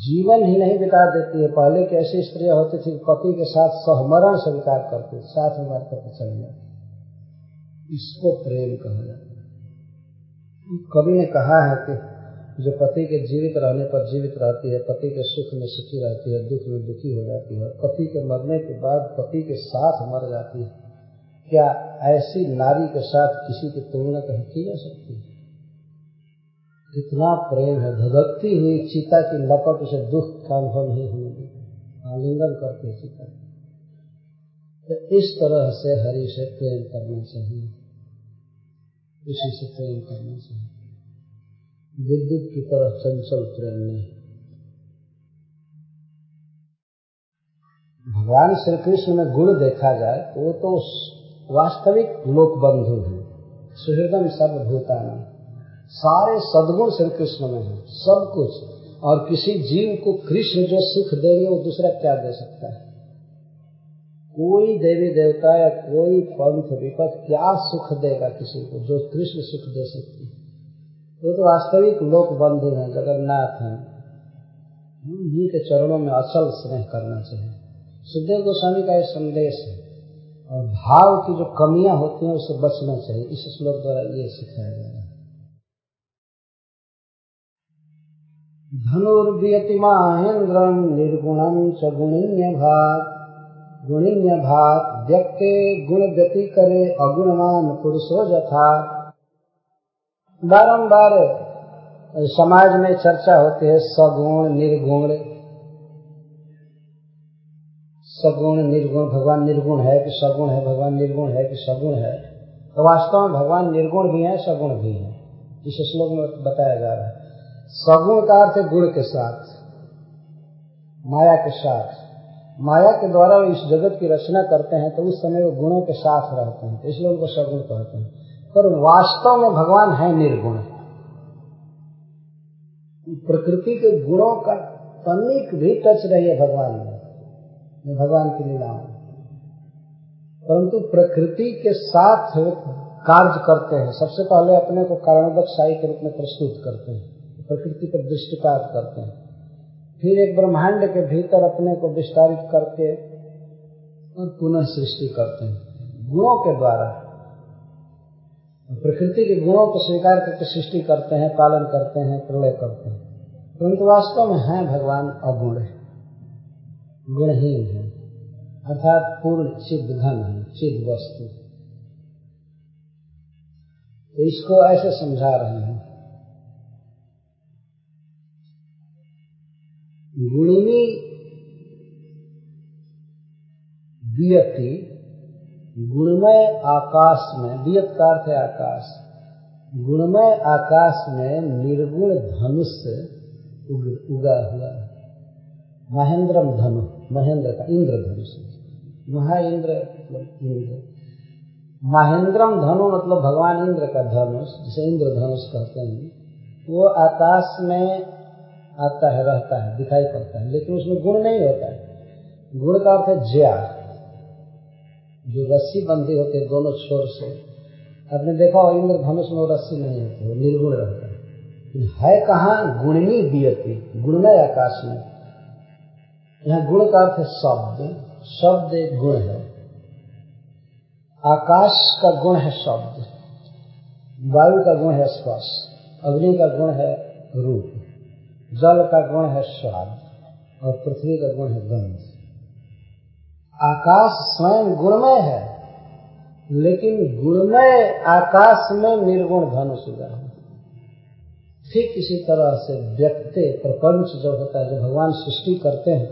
जीवन ही नहीं बिता देती है। पहले की ऐसी स्त्रियाँ होती थी, पति के साथ सहमरण स्वीकार करती साथ में मर करके चल जाती इसको प्रेम कहा जाता कवि ने कहा है कि जो पति के जीवित रहने पर जीवित रहती है, पति के सुख में सुखी रहती है, दुख में दुखी हो जाती है पति के मरने के बाद पति के साथ मर जाती है, क्या ऐसी नारी के साथ किसी की तुलना कहीं की जा सकती है? इतना प्रेम है धधकती हुई चीता की लपट उसे दुख का अनुभव नहीं होने देती। आलिंगन करती है चीता तो इस तरह से हरि से प्रेम करना चाहिए। इसी से प्रेम करना चाहिए। विद्युत की तरह चंचल प्रेम नहीं। भगवान श्री कृष्ण में गुण देखा जाए तो वो तो वास्तविक लोक बंधु है। सुहृदम सर्वभूतान। सारे सदगुण श्री कृष्ण में है, सब कुछ। और किसी जीव को कृष्ण जो सुख देंगे, वो दूसरा क्या दे सकता है? कोई देवी देवता या कोई पंथ विपथ क्या सुख देगा किसी को जो कृष्ण सुख दे सकती है? वो तो वास्तविक लोक बंधु हैं, जगन्नाथ हैं। उन्हीं के चरणों में असल स्नेह करना चाहिए। सुखदेव गोस्वामी का यह संदेश है। और भाव की जो कमियाँ होती हैं उससे बचना चाहिए। इस श्लोक द्वारा ये सिखाया जा रहा है। धनुर्वियति महेन्द्रम निर्गुणम गुणिन्य भाग व्यक्ति गुण व्यति करे अगुणवान पुरुषो जथा बारंबार समाज में चर्चा होती है, सगुण, निर्गुण। सगुण, निर्गुण, भगवान निर्गुण है कि सगुण है, भगवान निर्गुण है कि सगुण है। तो वास्तव में भगवान निर्गुण भी है, सगुण भी है। इस श्लोक में बताया जा रहा है। सगुण का अर्थ गुण के साथ, माया के साथ। माया के द्वारा वो इस जगत की रचना करते हैं तो उस समय वो गुणों के साथ रहते हैं इसलिए उनको सगुण कहते हैं। पर वास्तव में भगवान है निर्गुण। प्रकृति के गुणों का तनिक भी टच रही है भगवान में भगवान की लीलाओं परंतु प्रकृति के साथ कार्य करते हैं। सबसे पहले अपने को कारणोदक साई के रूप में प्रस्तुत करते हैं। प्रकृति पर दृष्टिपात करते हैं। फिर एक ब्रह्मांड के भीतर अपने को विस्तारित करके और पुनः सृष्टि करते हैं। गुणों के द्वारा। प्रकृति के गुणों को स्वीकार करके सृष्टि करते हैं, पालन करते हैं, प्रलय करते हैं। परंतु वास्तव में है भगवान अगुण। गुणहीन है। अर्थात पूर्ण चिद घन है चिद वस्तु। तो इसको ऐसे समझा रहे हैं। गुणिनी व्यक्ति गुणमय आकाश में, वियत का अर्थ है आकाश, गुणमय आकाश में निर्गुण धनुष उगा हुआ है। महेंद्रम धनु, महेंद्र का इंद्र धनुष महा इंद्र मतलब इंद्र। महेंद्रम धनु मतलब भगवान इंद्र का धनुष, जिसे इंद्र धनुष कहते हैं। वो आकाश में आता है, रहता है, दिखाई पड़ता है, लेकिन उसमें गुण नहीं होता है। गुण का अर्थ है ज्या। जो रस्सी बंधी होती है दोनों छोर से, आपने देखा हो इंद्र धनुष में वो रस्सी नहीं होती, वो निर्गुण रहता है। है कहाँ? गुणनी दियती गुणमय आकाश में। यहाँ गुण का अर्थ है शब्द। शब्द एक गुण है। आकाश का गुण है शब्द। वायु का गुण है स्पर्श। अग्नि का गुण है रूप। जल का गुण है स्वाद और पृथ्वी का गुण है गंध। आकाश स्वयं गुणमय है, लेकिन गुणमय आकाश में निर्गुण धनुष उगा है। ठीक इसी तरह से व्यक्ति, प्रपंच जो होता है, जो भगवान सृष्टि करते हैं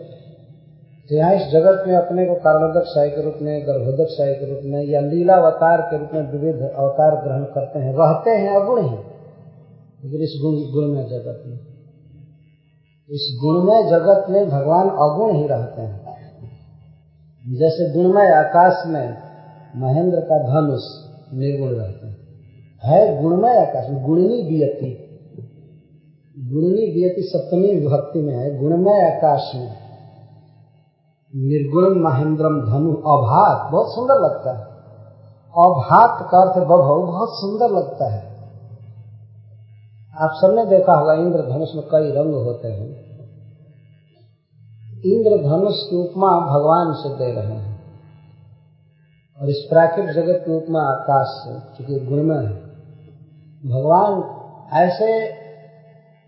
तो यहाँ इस जगत में अपने को कारणोदक साय के रूप में गर्भोदक साय के रूप में, या लीला अवतार के रूप में विविध अवतार ग्रहण करते हैं, रहते हैं, अगुण ही, लेकिन इस गुण, गुणमय जगत में। इस गुणमय जगत में भगवान अगुण ही रहते हैं। जैसे गुणमय आकाश में महेंद्र का धनुष निर्गुण रहते हैं। है गुणमय आकाश में, गुणनी बियती गुणनी बियती सप्तमी विभक्ति में है। गुणमय आकाश में निर्गुण महेंद्रम धनु अभात, बहुत सुंदर लगता है। अभात का अर्थ बभव, बहुत सुंदर लगता है। आप सबने देखा होगा इंद्र धनुष में कई रंग होते हैं। इंद्र धनुष की उपमा भगवान से दे रहे हैं। और इस प्राकृतिक जगत की उपमा आकाश से, क्योंकि गुणमय है। भगवान ऐसे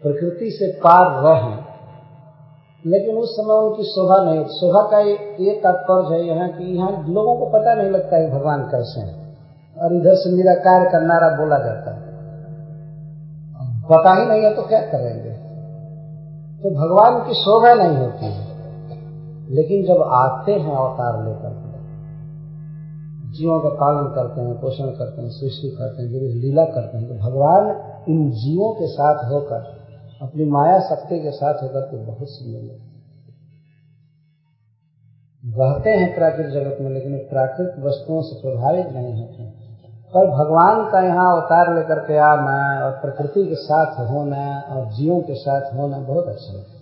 प्रकृति से पार रहे लेकिन उस समय उनकी शोभा नहीं। शोभा का ये तात्पर्य है यहाँ कि यहाँ लोगों को पता नहीं लगता है भगवान कैसे हैं। और इधर से निराकार का नारा बोला जाता है। पता ही नहीं है तो क्या करेंगे? तो भगवान की शोभा नहीं होती है। लेकिन जब आते हैं अवतार लेकर जीवों का पालन करते हैं, पोषण करते हैं, सृष्टि करते हैं विविध लीला करते हैं तो भगवान इन जीवों के साथ होकर, अपनी माया शक्ति के साथ होकर के बहुत सुंदर लगते रहते हैं प्राकृतिक जगत में, लेकिन प्राकृतिक वस्तुओं से प्रभावित नहीं होते पर भगवान का यहाँ अवतार लेकर के आना और प्रकृति के साथ होना और जीवों के साथ होना बहुत अच्छा लगता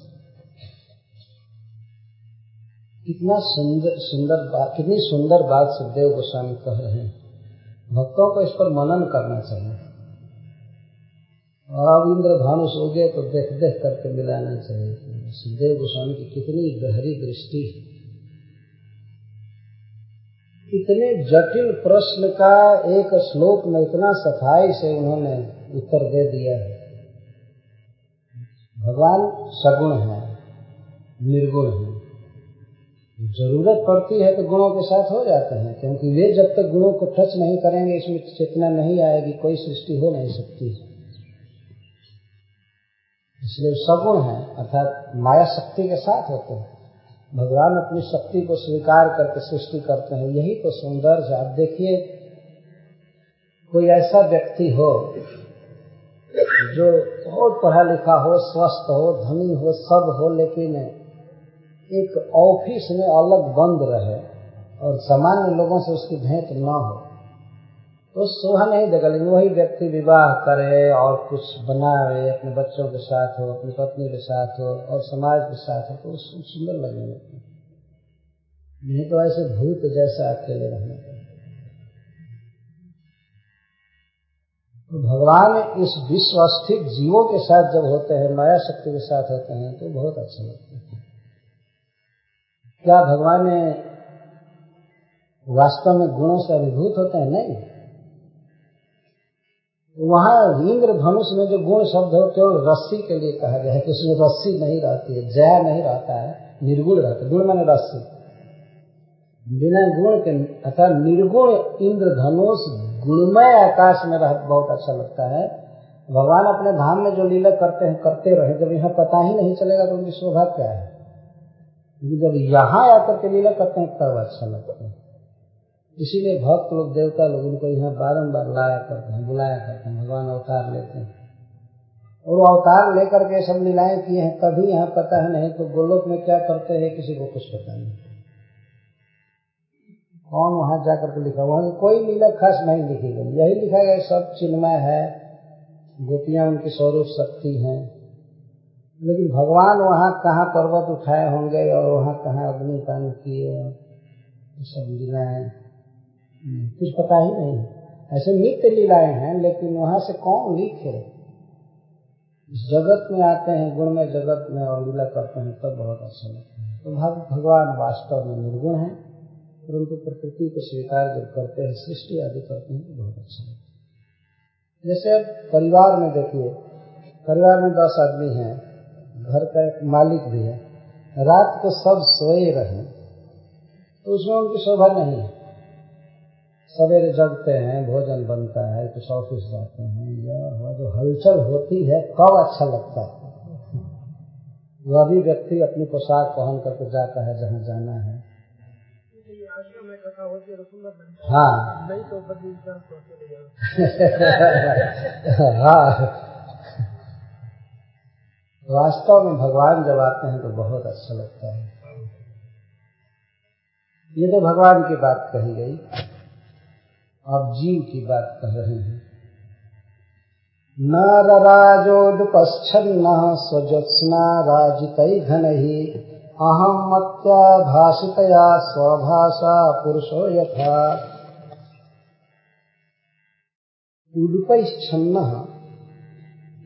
कितना सुंदर सुंदर बात, कितनी सुंदर बात सुखदेव गोस्वामी कह रहे हैं। भक्तों को इस पर मनन करना चाहिए। अब इंद्र धनुष हो गए तो देख देख करके मिलाना चाहिए। सुखदेव गोस्वामी की कितनी गहरी दृष्टि है। इतने जटिल प्रश्न का एक श्लोक में इतना सफ़ाई से उन्होंने उत्तर दे दिया है। भगवान सगुण है, निर्गुण है। ज़रूरत पड़ती है तो गुणों के साथ हो जाते हैं, क्योंकि वे जब तक गुणों को टच नहीं करेंगे, इसमें चेतना नहीं आएगी, कोई सृष्टि हो नहीं सकती। इसलिए सगुण है, अर्थात माया शक्ति के साथ होते हैं। भगवान अपनी शक्ति को स्वीकार करके सृष्टि करते हैं। यही तो सौंदर्य आप देखिए, कोई ऐसा व्यक्ति हो जो बहुत पढ़ा लिखा हो, स्वस्थ हो, धनी हो, सब हो, लेकिन एक ऑफ़िस में अलग बंद रहे और सामान्य लोगों से उसकी भेंट न हो। तो शोभा नहीं लेकिन वही व्यक्ति विवाह करे और कुछ बनावे अपने बच्चों के साथ हो, अपनी पत्नी के साथ हो और समाज के साथ हो तो सुंदर लगने लगता नहीं तो ऐसे भूत जैसा अकेले रहने तो भगवान इस विश्व स्थित जीवों के साथ जब होते हैं, माया शक्ति के साथ होते हैं तो बहुत अच्छा लगता है। क्या भगवान वास्तव में गुणों से अभिभूत होते हैं? नहीं। वहाँ इंद्र धनुष में जो गुण शब्द हो केवल रस्सी के लिए कहा गया है। कि उसमें रस्सी नहीं रहती है, जया नहीं रहता है, निर्गुण रहता है। गुण मैंने रस्सी। बिना गुण के अर्थात निर्गुण इंद्र धनुष गुणमय आकाश में रह, बहुत अच्छा लगता है। भगवान अपने धाम में जो लीला करते हैं, करते रहे, जब यहाँ पता ही नहीं चलेगा तो उनकी शोभा क्या है? जब यहाँ आकर के लीला करते हैं, तब अच्छा लगता है। इसीलिए भक्त लोग, देवता लोग उनको यहाँ बारम्बार लाया करते हैं, बुलाया करते हैं, भगवान अवतार लेते हैं। और वो अवतार लेकर के सब लीलाएँ किए हैं, तभी यहाँ पता है नहीं तो गोलोक में क्या करते हैं, किसी को कुछ पता नहीं। कौन वहाँ जाकर के लिखा? वहाँ कोई लीला खास नहीं लिखी गई। यही लिखा गया, सब चिन्मय है, गोपियाँ उनकी स्वरूप शक्ति हैं। लेकिन भगवान वहाँ कहाँ पर्वत उठाए होंगे और वहाँ कहाँ अग्निपान किए सब लीलाएँ। कुछ पता ही नहीं। ऐसे नित्य लीलाएँ हैं, लेकिन वहाँ से कौन लिखे जगत में आते हैं, गुण में जगत में और लीला करते हैं, तब बहुत अच्छा लगता है। तो भगवान वास्तव में निर्गुण है, परंतु प्रकृति को स्वीकार जब करते हैं, सृष्टि आदि करते हैं तो बहुत अच्छा लगता है। जैसे परिवार में देखिए, परिवार में दस आदमी हैं, घर का एक मालिक भी है। रात को सब सोए रहे तो उसमें उनकी शोभा नहीं है। सवेरे जगते हैं, भोजन बनता है, कुछ ऑफ़िस जाते हैं यह जो हलचल होती है, कब अच्छा लगता है? वह भी व्यक्ति अपनी पोशाक पहन करके जाता है जहाँ जाना है। हाँ। (laughs) हाँ। वास्तव में भगवान जब आते हैं तो बहुत अच्छा लगता है। ये तो भगवान की बात कही गई। अब जीव की बात कह रहे हैं। नरराजोदुपश्छन्न स्वज्योत्स्ना राजित घन ही अहम मत्या भाषितया स्वभाषा पुरुषो यथा। उदुपैश्छन्न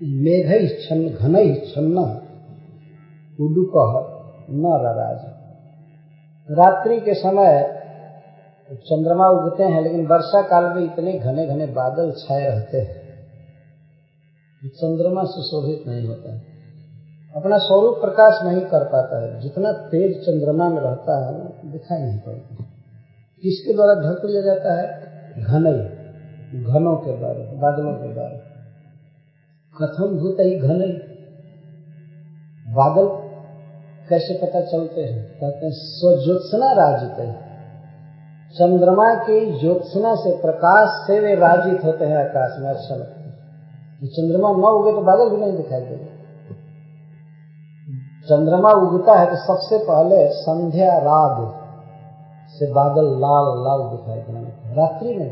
मेघैश्छन्न छन्न उदुप न रराज रात्रि के समय चंद्रमा उगते हैं, लेकिन वर्षा काल में इतने घने घने बादल छाए रहते हैं चंद्रमा सुशोभित नहीं होता। अपना स्वरूप प्रकाश नहीं कर पाता है। जितना तेज चंद्रमा में रहता है, दिखाई नहीं पड़ता। किसके द्वारा ढक लिया जाता है? घनई घनों के द्वारा, बादलों के द्वारा। कथम भूत ही घनई बादल कैसे पता चलते हैं? कहते हैं, स्वज्योत्सना राजित है। चंद्रमा की ज्योत्सना से प्रकाश से वे राजित होते हैं आकाश में अच्छा लगता है चंद्रमा न उगे तो बादल भी नहीं दिखाई देगा। चंद्रमा उगता है तो सबसे पहले संध्या राग से बादल लाल लाल दिखाई देने रात्रि में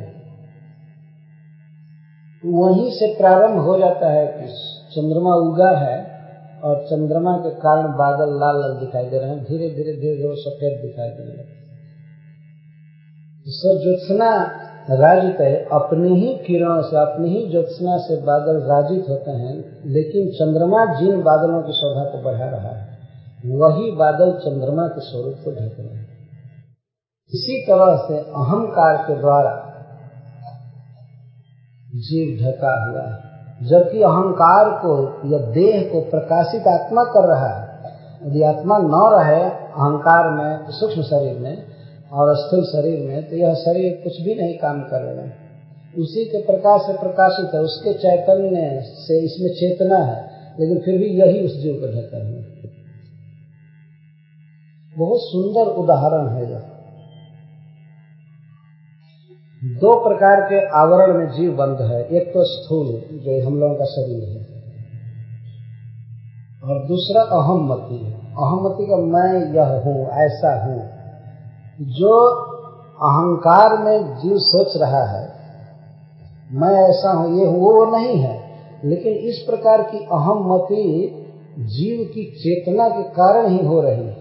वहीं से प्रारंभ हो जाता है कि चंद्रमा उगा है और चंद्रमा के कारण बादल लाल लाल दिखाई दे रहे हैं। धीरे धीरे धीरे धीरे सफ़ेद दिखाई देने लगते ज्योत्सना राजित है। अपनी ही किरणों से, अपनी ही ज्योत्सना से बादल राजित होते हैं, लेकिन चंद्रमा जिन बादलों की शोभा को बढ़ा रहा है, वही बादल चंद्रमा के स्वरूप को ढक रहे हैं। इसी तरह से अहंकार के द्वारा जीव ढका हुआ है। जबकि अहंकार को या देह को प्रकाशित आत्मा कर रहा है। यदि आत्मा न रहे अहंकार में, सूक्ष्म शरीर में और स्थूल शरीर में तो यह शरीर कुछ भी नहीं काम कर रहे हैं। उसी के प्रकाश से प्रकाशित है, उसके चैतन्य से इसमें चेतना है, लेकिन फिर भी यही उस जीव को ढका है। बहुत सुंदर उदाहरण है यह। दो प्रकार के आवरण में जीव बंद है, एक तो स्थूल, जो हम लोगों का शरीर है, और दूसरा अहमति है अहमति का मैं यह हूँ, ऐसा हूँ। जो अहंकार में जीव सोच रहा है, मैं ऐसा हूँ, ये हूँ, वो नहीं है। लेकिन इस प्रकार की अहम मति जीव की चेतना के कारण ही हो रही है।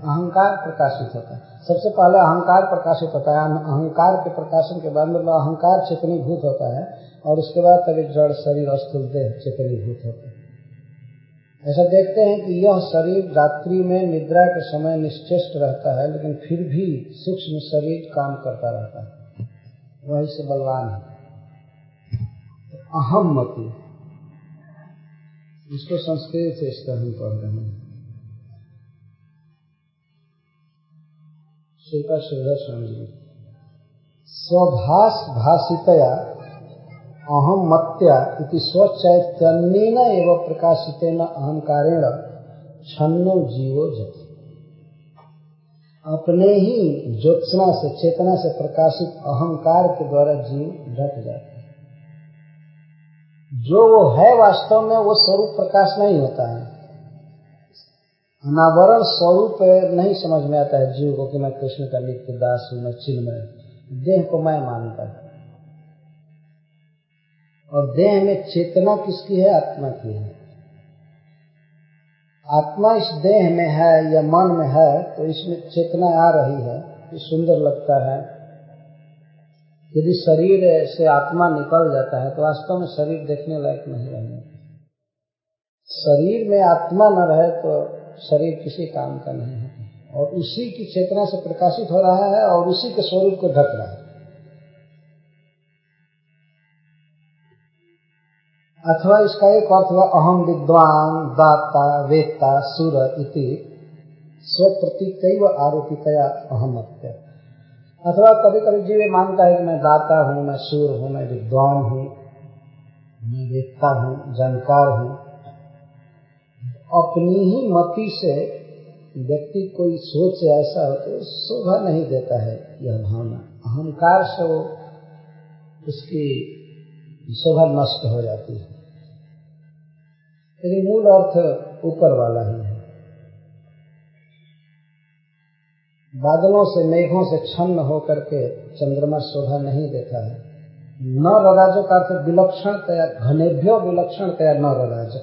अहंकार प्रकाशित होता है। सबसे पहले अहंकार प्रकाशित होता है। अहंकार के प्रकाशन के बाद मतलब अहंकार चेतनीभूत होता है। और उसके बाद तभी जड़ शरीर स्थूल देह चेतनीभूत होता है। ऐसा देखते हैं कि यह शरीर रात्रि में निद्रा के समय निश्चेष्ट रहता है, लेकिन फिर भी सूक्ष्म शरीर काम करता रहता है। वही से बलवान है। अहम मति। इसको संस्कृत से इस तरह हम पढ़ रहे हैं। श्रीका श्रीधर स्वामी जी। स्वभाष भाषितया अहम मत्या इति एवं प्रकाशितेन अहंकारेण छन्नो जीवो जति। अपने ही ज्योत्सना से, चेतना से प्रकाशित अहंकार के द्वारा जीव ढक जाता है। जो वो है वास्तव में, वो स्वरूप प्रकाश नहीं होता है। अनावरण स्वरूप नहीं समझ में आता है जीव को कि मैं कृष्ण का नित्य दास हूँ, मैं चिन्ह में देह को मैं मानता है। और देह में चेतना किसकी है? आत्मा की है। आत्मा इस देह में है या मन में है तो इसमें चेतना आ रही है तो सुंदर लगता है। यदि शरीर से आत्मा निकल जाता है तो वास्तव में शरीर देखने लायक नहीं रहने शरीर में आत्मा न रहे तो शरीर किसी काम का नहीं है। और उसी की चेतना से प्रकाशित हो रहा है और उसी के स्वरूप को ढक रहा है। अथवा इसका एक अर्थ हुआ अहम विद्वान, दाता वेता सुर इति। स्वप्रतीक आरोपितया अहम अथवा कभी कभी जीव मानता है कि मैं दाता हूँ, मैं सुर हूँ, मैं विद्वान हूँ, मैं वेत्ता हूँ, जानकार हूँ। अपनी ही मति से व्यक्ति कोई सोच ऐसा हो तो शोभा नहीं देता है यह भावना। अहंकार से वो उसकी शोभा नष्ट हो जाती है। लेकिन मूल अर्थ ऊपर वाला ही है। बादलों से, मेघों से छन्न होकर के चंद्रमा शोभा नहीं देता है। न रराजो का अर्थ विलक्षण विलक्षणतया घनेभ्यो विलक्षणतया न रराज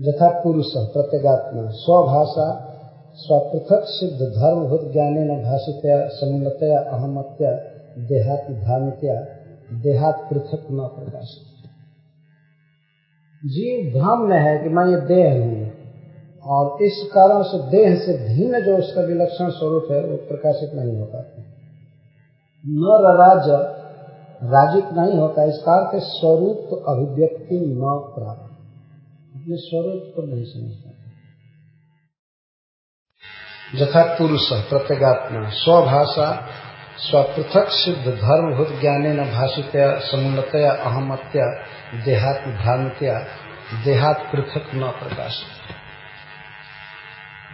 यथा पुरुष, प्रत्येगात्मा, स्वभाषा, स्वपृथक सिद्ध धर्मभूत ज्ञाने न भाषितया समूलतया अहमत्या देहात भ्रांत्या देहात पृथक न प्रकाशित। जीव भ्रम में है कि मैं ये देह हूँ, और इस कारण से देह से भिन्न जो उसका विलक्षण स्वरूप है, वो प्रकाशित नहीं हो पाता। राज राजित नहीं होता, इस कार के स्वरूप तो अभिव्यक्ति न प्राप्त। अपने स्वरूप को नहीं समझ पाता। पुरुष प्रत्येगात्मा, स्वभाषा स्वपृथक सिद्ध धर्मभूत ज्ञाने न भाषितया, समुन्नतया, अहमत्या देहात्म भ्रांत्या, देहात पृथक न प्रकाश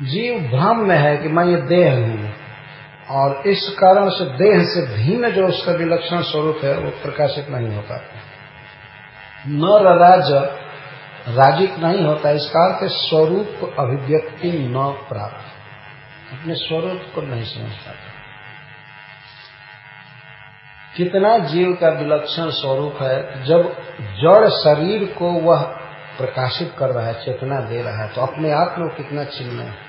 जीव भ्रम में है कि मैं ये देह हूँ, और इस कारण से देह से भिन्न जो उसका विलक्षण स्वरूप है, वो प्रकाशित नहीं हो पाता। न राज राजिक नहीं होता, इस कारण के स्वरूप अभिव्यक्ति न प्राप्त। अपने स्वरूप को नहीं समझ पाता। कितना जीव का विलक्षण स्वरूप है, जब जड़ शरीर को वह प्रकाशित कर रहा है, चेतना दे रहा है तो अपने आप में कितना चिन्मय है।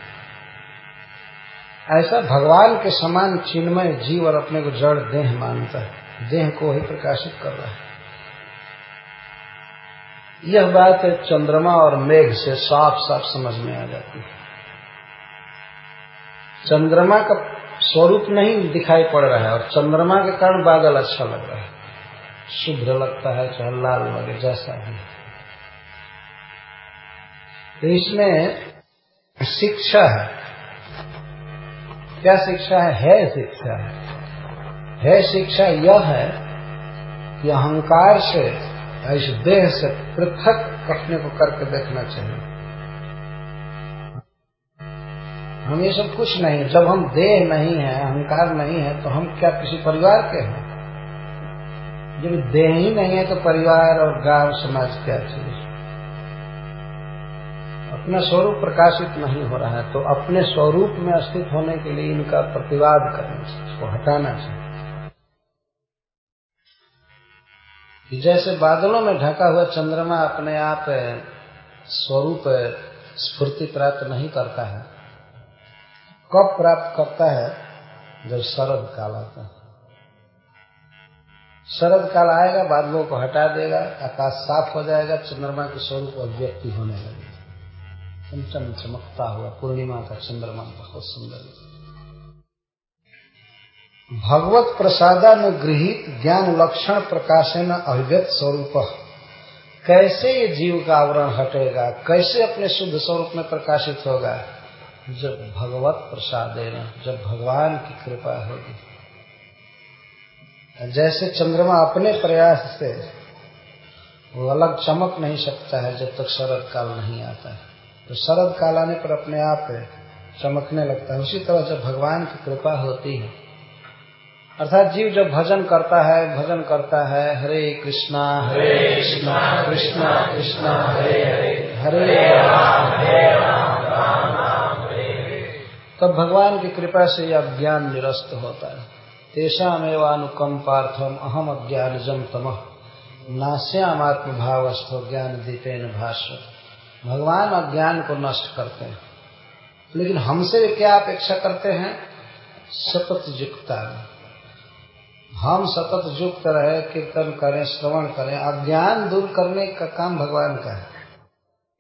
ऐसा भगवान के समान चिन्मय जीव और अपने को जड़ देह मानता है, देह को ही प्रकाशित कर रहा है। यह बात चंद्रमा और मेघ से साफ़ साफ़ समझ में आ जाती है। चंद्रमा का स्वरूप नहीं दिखाई पड़ रहा है और चंद्रमा के कारण बादल अच्छा लग रहा है। शुभ्र लगता है, चाहे लाल लगे, जैसा भी। तो इसमें शिक्षा है। क्या शिक्षा है? है शिक्षा। है है शिक्षा यह है कि अहंकार से, इस देह से पृथक अपने को करके देखना चाहिए। हम ये सब कुछ नहीं जब हम देह नहीं है, अहंकार नहीं है तो हम क्या किसी परिवार के हैं? जब देह ही नहीं है तो परिवार और गाँव, समाज क्या चीज़? अपना स्वरूप प्रकाशित नहीं हो रहा है तो अपने स्वरूप में अस्तित होने के लिए इनका प्रतिवाद करना चाहिए, इसको हटाना चाहिए। जैसे बादलों में ढका हुआ चंद्रमा अपने आप, स्वरूप, स्फूर्ति प्राप्त नहीं करता है कब प्राप्त करता है? जब शरद काल आता है। शरद काल आएगा बादलों को हटा देगा, आकाश साफ़ हो जाएगा, चंद्रमा के स्वरूप अभिव्यक्ति होने लगेगा। चमचम चमकता हुआ पूर्णिमा का चंद्रमा बहुत सुंदर भगवत प्रसादानुगृहित ज्ञान लक्षण प्रकाशन अभिव्यक्त स्वरूप। कैसे ये जीव का आवरण हटेगा? कैसे अपने शुद्ध स्वरूप में प्रकाशित होगा? जब भगवत प्रसाद देना जब भगवान की कृपा होगी जैसे चंद्रमा अपने प्रयास से वो अलग चमक नहीं सकता है जब तक शरद काल नहीं आता है तो शरद काल आने पर अपने आप चमकने लगता है उसी तरह जब भगवान की कृपा होती है अर्थात जीव जब भजन करता है भजन करता है हरे कृष्णा हरे कृष्णा कृष्णा कृष्णा हरे हरे हरे राम हरे राम तब भगवान की कृपा से यह ज्ञान निरस्त होता है। तेषाम एवानुकंपार्थम अहम अज्ञानजम तम। नाश्याम आत्म भावस्थो ज्ञान दीपेन भाष्य भगवान अज्ञान को नष्ट करते हैं। लेकिन हमसे क्या अपेक्षा करते हैं? सतत युक्ता हम सतत युक्त रहे, कीर्तन करें, श्रवण करें। अज्ञान दूर करने का काम भगवान का है।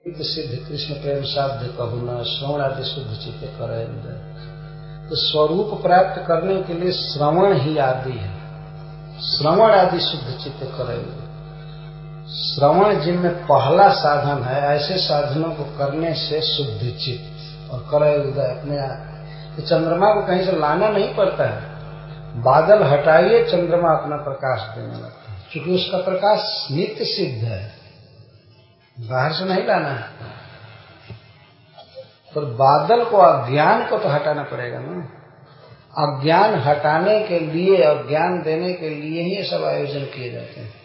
सिद्ध कृष्ण प्रेम साध्य कहूना श्रवण आदि शुद्ध चित्त करे तो स्वरूप प्राप्त करने के लिए श्रवण ही आदि है। श्रवण आदि शुद्ध चित्त करेंगे श्रवण जिनमें पहला साधन है, ऐसे साधनों को करने से शुद्ध चित्त, और करे उदय अपने तो चंद्रमा को कहीं से लाना नहीं पड़ता है। बादल हटाइए, चंद्रमा अपना प्रकाश देने लगता है। क्योंकि उसका प्रकाश नित्य सिद्ध है। बाहर से नहीं लाना है। पर बादल को अज्ञान को तो हटाना पड़ेगा ना। अज्ञान हटाने के लिए और ज्ञान देने के लिए ही सब आयोजन किए जाते हैं।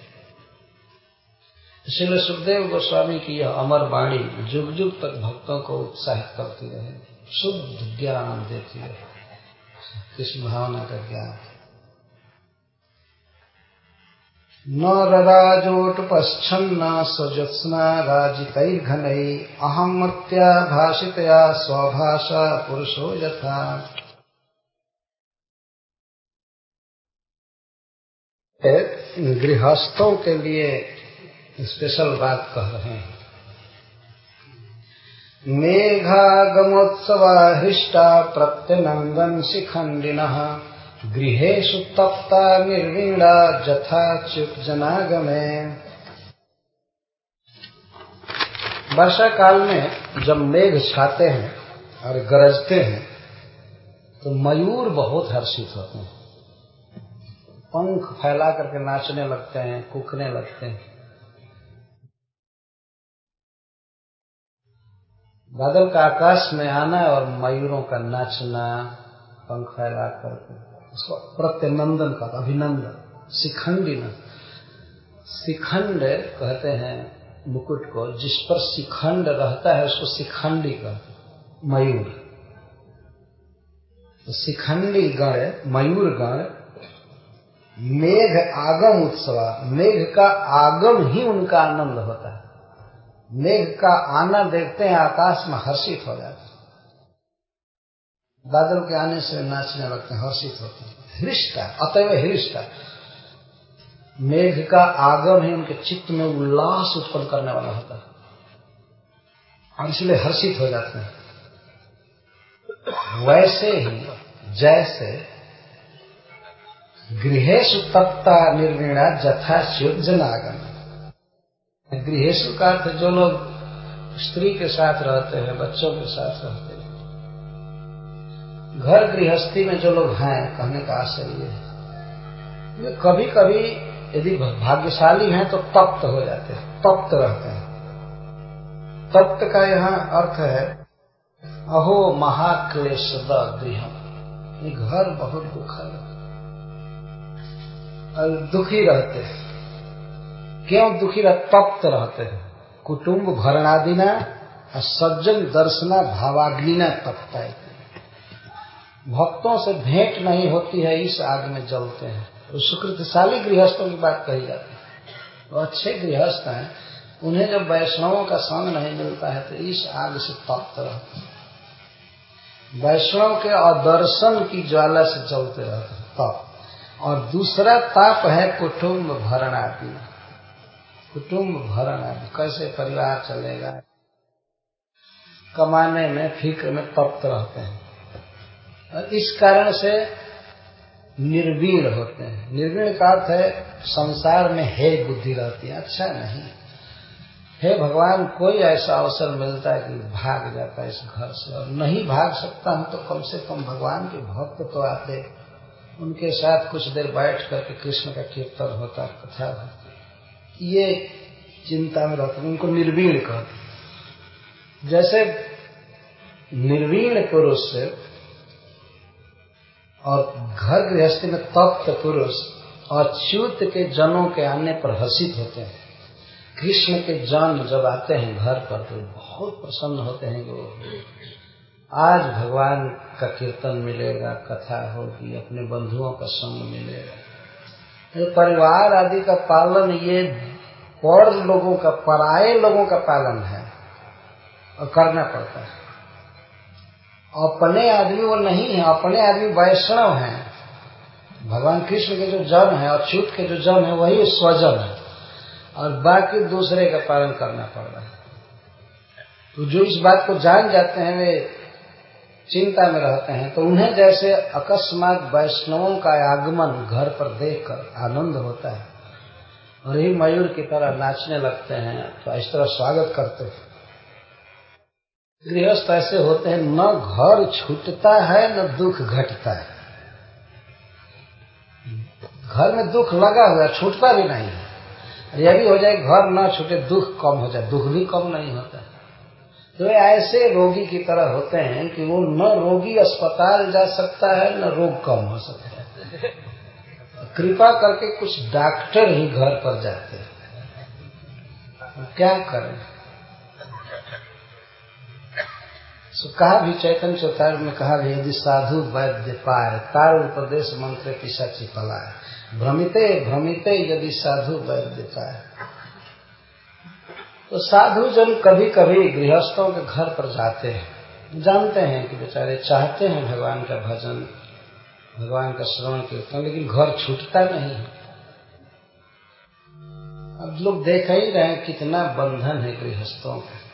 इसलिए सुखदेव गोस्वामी की यह अमर वाणी जुग जुग तक भक्तों को उत्साहित करती रहे, शुद्ध ज्ञान देती रहे। कृष्ण भावना का ज्ञान। न रराजोटपश्छन्न सजत्स्ना राजितैर्घन अहम मत्या भाषितया स्वभाषा पुरुषो यथा। गृहस्थों के लिए स्पेशल बात कह रहे हैं। मेघागमोत्सवा हृष्टा प्रत्यनंदन शिखंडिन गृहेशु तप्ता निर्वीणा चुप जनागमे। वर्षा काल में जब मेघ छाते हैं और गरजते हैं तो मयूर बहुत हर्षित होते हैं। पंख फैला करके नाचने लगते हैं, कुकने लगते हैं। बादल का आकाश में आना और मयूरों का नाचना, पंख फैला करके। उसको प्रत्यनंदन का, अभिनंदन शिखंडी न शिखंड कहते हैं मुकुट को, जिस पर शिखंड रहता है, उसको शिखंडी कहते मयूर। तो शिखंडी गण, मयूर गण, मेघ आगम उत्सव, मेघ का आगम ही उनका आनंद होता है। मेघ का आना देखते हैं, आकाश में हर्षित हो जाते हैं। बादल के आने से नाचने लगते हैं हर्षित होते हैं। हृष्टा, अतएव हृष्टा। मेघ का आगम ही उनके चित्त में उल्लास उत्पन्न करने वाला होता है और इसलिए हर्षित हो जाते हैं। वैसे ही, जैसे गृहेशु तत्ता निर्वीणा जथा जनागम गृहेशु का अर्थ जो लोग स्त्री के साथ रहते हैं, बच्चों के साथ रहते हैं घर गृहस्थी में जो लोग हैं, कहने का आशय ये है। कभी कभी यदि भाग्यशाली हैं तो तप्त हो जाते हैं, तप्त रहते हैं। तप्त का यहाँ अर्थ है, अहो महाक्लेश गृह ये घर बहुत दुखद दुखी रहते हैं। क्यों दुखी रह, तप्त रहते हैं? कुटुंब भरणादिना सज्जन दर्शना, भावाग्निना है भक्तों से भेंट नहीं होती है, इस आग में जलते हैं। तो सुकृतशाली गृहस्थों की बात कही जाती है। तो अच्छे गृहस्थ हैं, उन्हें जब वैष्णवों का संग नहीं मिलता है तो इस आग से तप्त रहते वैष्णव के अदर्शन की ज्वाला से जलते रहते तप और दूसरा ताप है कुटुम्ब भरण आदि कुटुम्ब भरण आदि कैसे परिवार चलेगा? कमाने में, फ़िक्र में तप्त रहते हैं। और इस कारण से निर्वीण होते हैं। निर्वीण का अर्थ है, संसार में हे बुद्धि रहती है अच्छा नहीं। हे भगवान, कोई ऐसा अवसर मिलता है कि भाग जाता है इस घर से, और नहीं भाग सकता हूँ तो कम से कम भगवान के भक्त तो आते उनके साथ कुछ देर बैठ करके कृष्ण का कीर्तन होता कथा होती ये चिंता में रहते उनको निर्वीण कहते जैसे निर्वीण पुरुष और घर गृहस्थी में तप्त पुरुष और अच्युत के जनों के आने पर हर्षित होते हैं। कृष्ण के जन जब आते हैं घर पर तो बहुत प्रसन्न होते हैं कि आज भगवान का कीर्तन मिलेगा, कथा होगी, अपने बंधुओं का संग मिलेगा। ये परिवार आदि का पालन, ये पर लोगों का, पराये लोगों का पालन है और करना पड़ता है। अपने आदमी वो नहीं है, अपने आदमी वैष्णव हैं। भगवान कृष्ण के जो जन है, अच्युत के जो जन है, वही स्वजन है। और बाकी दूसरे का पालन करना पड़ रहा है। तो जो इस बात को जान जाते हैं, वे चिंता में रहते हैं तो उन्हें जैसे अकस्मात वैष्णवों का आगमन घर पर देखकर आनंद होता है। और ही मयूर की तरह नाचने लगते हैं तो इस तरह स्वागत करते हैं। गृहस्थ ऐसे होते हैं, न घर छूटता है, न दुख घटता है। घर में दुख लगा हुआ छूटता भी नहीं है। यह भी हो जाए घर न छूटे, दुख कम हो जाए, दुख भी कम नहीं होता है। तो ऐसे रोगी की तरह होते हैं कि वो न रोगी अस्पताल जा सकता है, न रोग कम हो सकता है। कृपा करके कुछ डॉक्टर ही घर पर जाते हैं। क्या करें? सो कहा भी चैतन्य चौतार में कहा भी, यदि साधु वैद्य पाए, तार उपदेश मंत्र पिछा चिपलाए भ्रमिते भ्रमिते यदि साधु वैद्य पाए। तो साधु जन कभी कभी गृहस्थों के घर पर जाते हैं। जानते हैं कि बेचारे चाहते हैं भगवान का भजन, भगवान का श्रवण कीर्तन लेकिन घर छूटता नहीं है। अब लोग देख ही रहे हैं कितना बंधन है गृहस्थों का।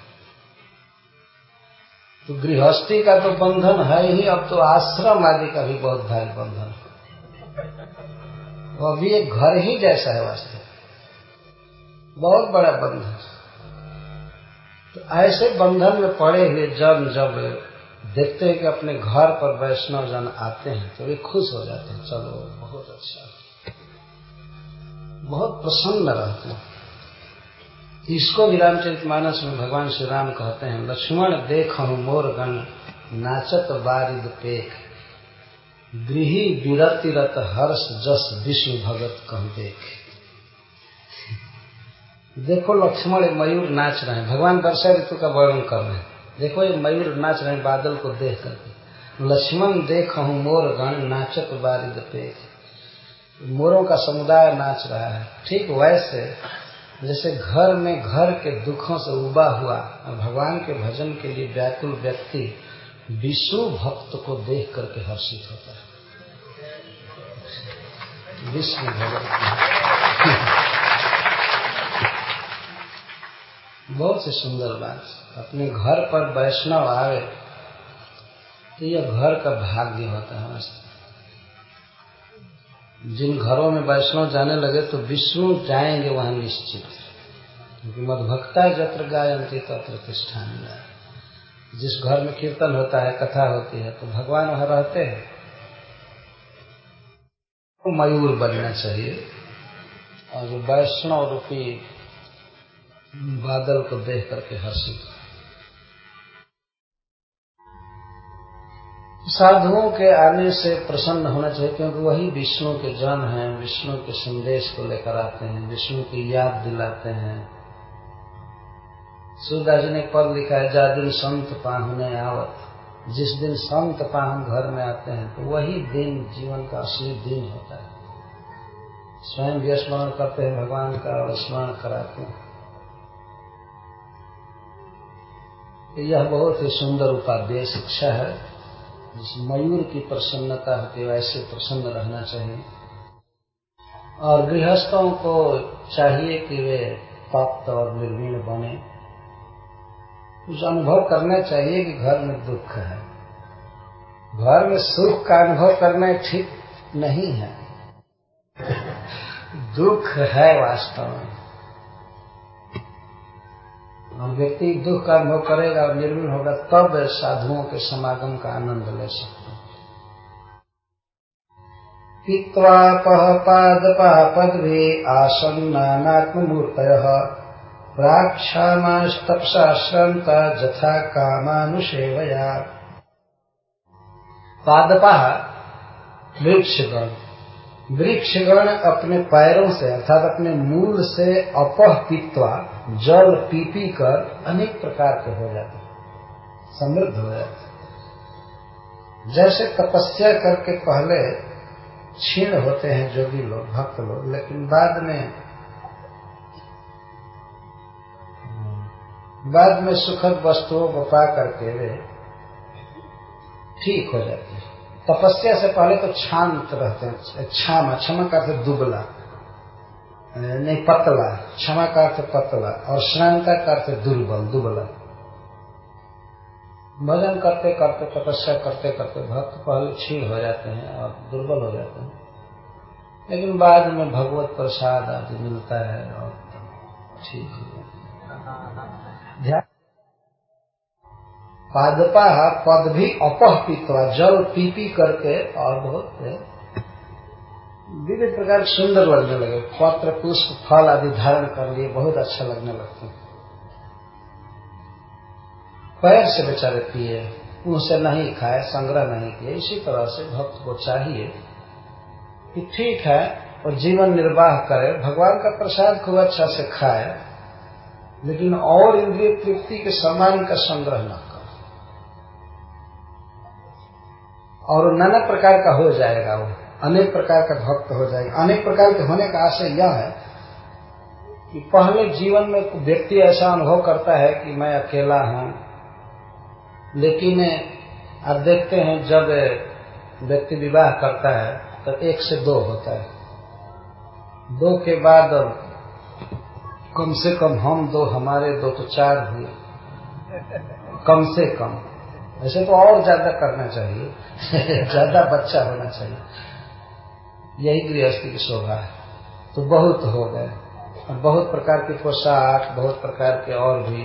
तो गृहस्थी का तो बंधन है ही, अब तो आश्रम आदि का भी बहुत भारी बंधन वो अभी एक घर ही जैसा है वास्तव बहुत बड़ा बंधन तो ऐसे बंधन में पड़े हुए जन जब देखते हैं कि अपने घर पर वैष्णव जन आते हैं तो वे खुश हो जाते हैं, चलो, बहुत अच्छा। बहुत प्रसन्न रहते हैं। इसको भी रामचरित मानस में भगवान श्री राम कहते हैं, लक्ष्मण देख मोर गण नाचत बारिद पेख। गृही विरति रत हर्ष जस विष्णु भगत कह देख। देखो लक्ष्मण मयूर नाच रहे हैं। भगवान वर्षा ऋतु का वर्णन कर रहे हैं। देखो ये मयूर नाच रहे हैं बादल को देख करके। लक्ष्मण देख मोर गण नाचत बारिद पेख। मोरों का समुदाय नाच रहा है। ठीक वैसे जैसे घर में घर के दुखों से उबा हुआ भगवान के भजन के लिए व्याकुल व्यक्ति विष्णु भक्त को देख करके हर्षित होता है। विष्णु भगत बहुत ही सुंदर बात। अपने घर पर वैष्णव आवे तो यह घर का भाग्य होता है। जिन घरों में वैष्णव जाने लगे तो विष्णु जाएँगे वहाँ निश्चित। क्योंकि मदभक्ता जत्र गायंती तत्र तिष्ठान जिस घर में कीर्तन होता है, कथा होती है तो भगवान वहाँ रहते हैं। तो मयूर बनना चाहिए और वैष्णव रूपी बादल को देख करके हर्षित साधुओं के आने से प्रसन्न होना चाहिए, क्योंकि वही विष्णु के जन हैं, विष्णु के संदेश को लेकर आते हैं, विष्णु की याद दिलाते हैं। सूरदास जी ने पद लिखा है, जा दिन संत पाहुने आवत। जिस दिन संत पाहुन घर में आते हैं तो वही दिन जीवन का असली दिन होता है। स्वयं भी स्मरण करते हैं भगवान का और स्मरण कराते हैं। यह बहुत ही सुंदर उपादेय शिक्षा है। जिस मयूर की प्रसन्नता होती है, वैसे प्रसन्न रहना चाहिए। और गृहस्थों को चाहिए कि वे तप्त और निर्वीण बने। कुछ अनुभव करना चाहिए कि घर में दुख है। घर में सुख का अनुभव करना ठीक नहीं है। (laughs) दुख है वास्तव में। व्यक्ति दुख का अनुभव करेगा और निर्वीण होगा, तब साधुओं के समागम का आनंद ले सकते पीत्वापह पादपापद्भि आसन्नात्मूर्त प्राक्षामास्तपसा श्रंता जथा कामानुसेवया। पादपा वृक्षगण। वृक्षगण अपने पैरों से, अर्थात अपने मूल से अपह पीतवा जल पी पी कर अनेक प्रकार के हो जाते हैं। समृद्ध हो जाते हैं। जैसे तपस्या करके पहले क्षीण होते हैं जोगी लोग, भक्त लोग, लेकिन बाद में बाद में सुखद वस्तुओं को पा करके वे ठीक हो जाती है। तपस्या से पहले तो शांत रहते हैं क्षमा क्षमा का दुबला। नहीं, पतला, क्षमा का अर्थ पतला और श्रांता का अर्थ दुर्बल, दुबला। भजन करते करते, तपस्या करते करते भक्त पहले क्षीण हो जाते हैं और दुर्बल हो जाते हैं। लेकिन बाद में भगवत प्रसाद आदि मिलता है और ठीक हो पादपा पद भी अपह पीतवा जल पी पी करके और बहुत विविध प्रकार सुंदर लगने लगे। पत्र पुष्प फल आदि धारण कर लिए बहुत अच्छा लगने लगते पैर से बेचारे पिए, मुँह से नहीं खाए, संग्रह नहीं किए, इसी तरह से भक्त को चाहिए कि ठीक है और जीवन निर्वाह करे। भगवान का प्रसाद खूब अच्छा से खाए, लेकिन और इंद्रिय तृप्ति के सामान का संग्रह न कर। और नाना प्रकार का हो जाएगा वो। अनेक प्रकार का भक्त हो जाएगा। अनेक प्रकार के होने का आशय यह है कि पहले जीवन में व्यक्ति ऐसा अनुभव करता है कि मैं अकेला हूँ, लेकिन आप देखते हैं जब व्यक्ति विवाह करता है तो एक से दो होता है। दो के बाद कम से कम हम दो, हमारे दो तो चार हुए। कम से कम। ऐसे तो और ज़्यादा करना चाहिए, (laughs) ज़्यादा बच्चा होना चाहिए। यही गृहस्थी की शोभा है। तो बहुत हो गए। और बहुत प्रकार के पोशाक, बहुत प्रकार के और भी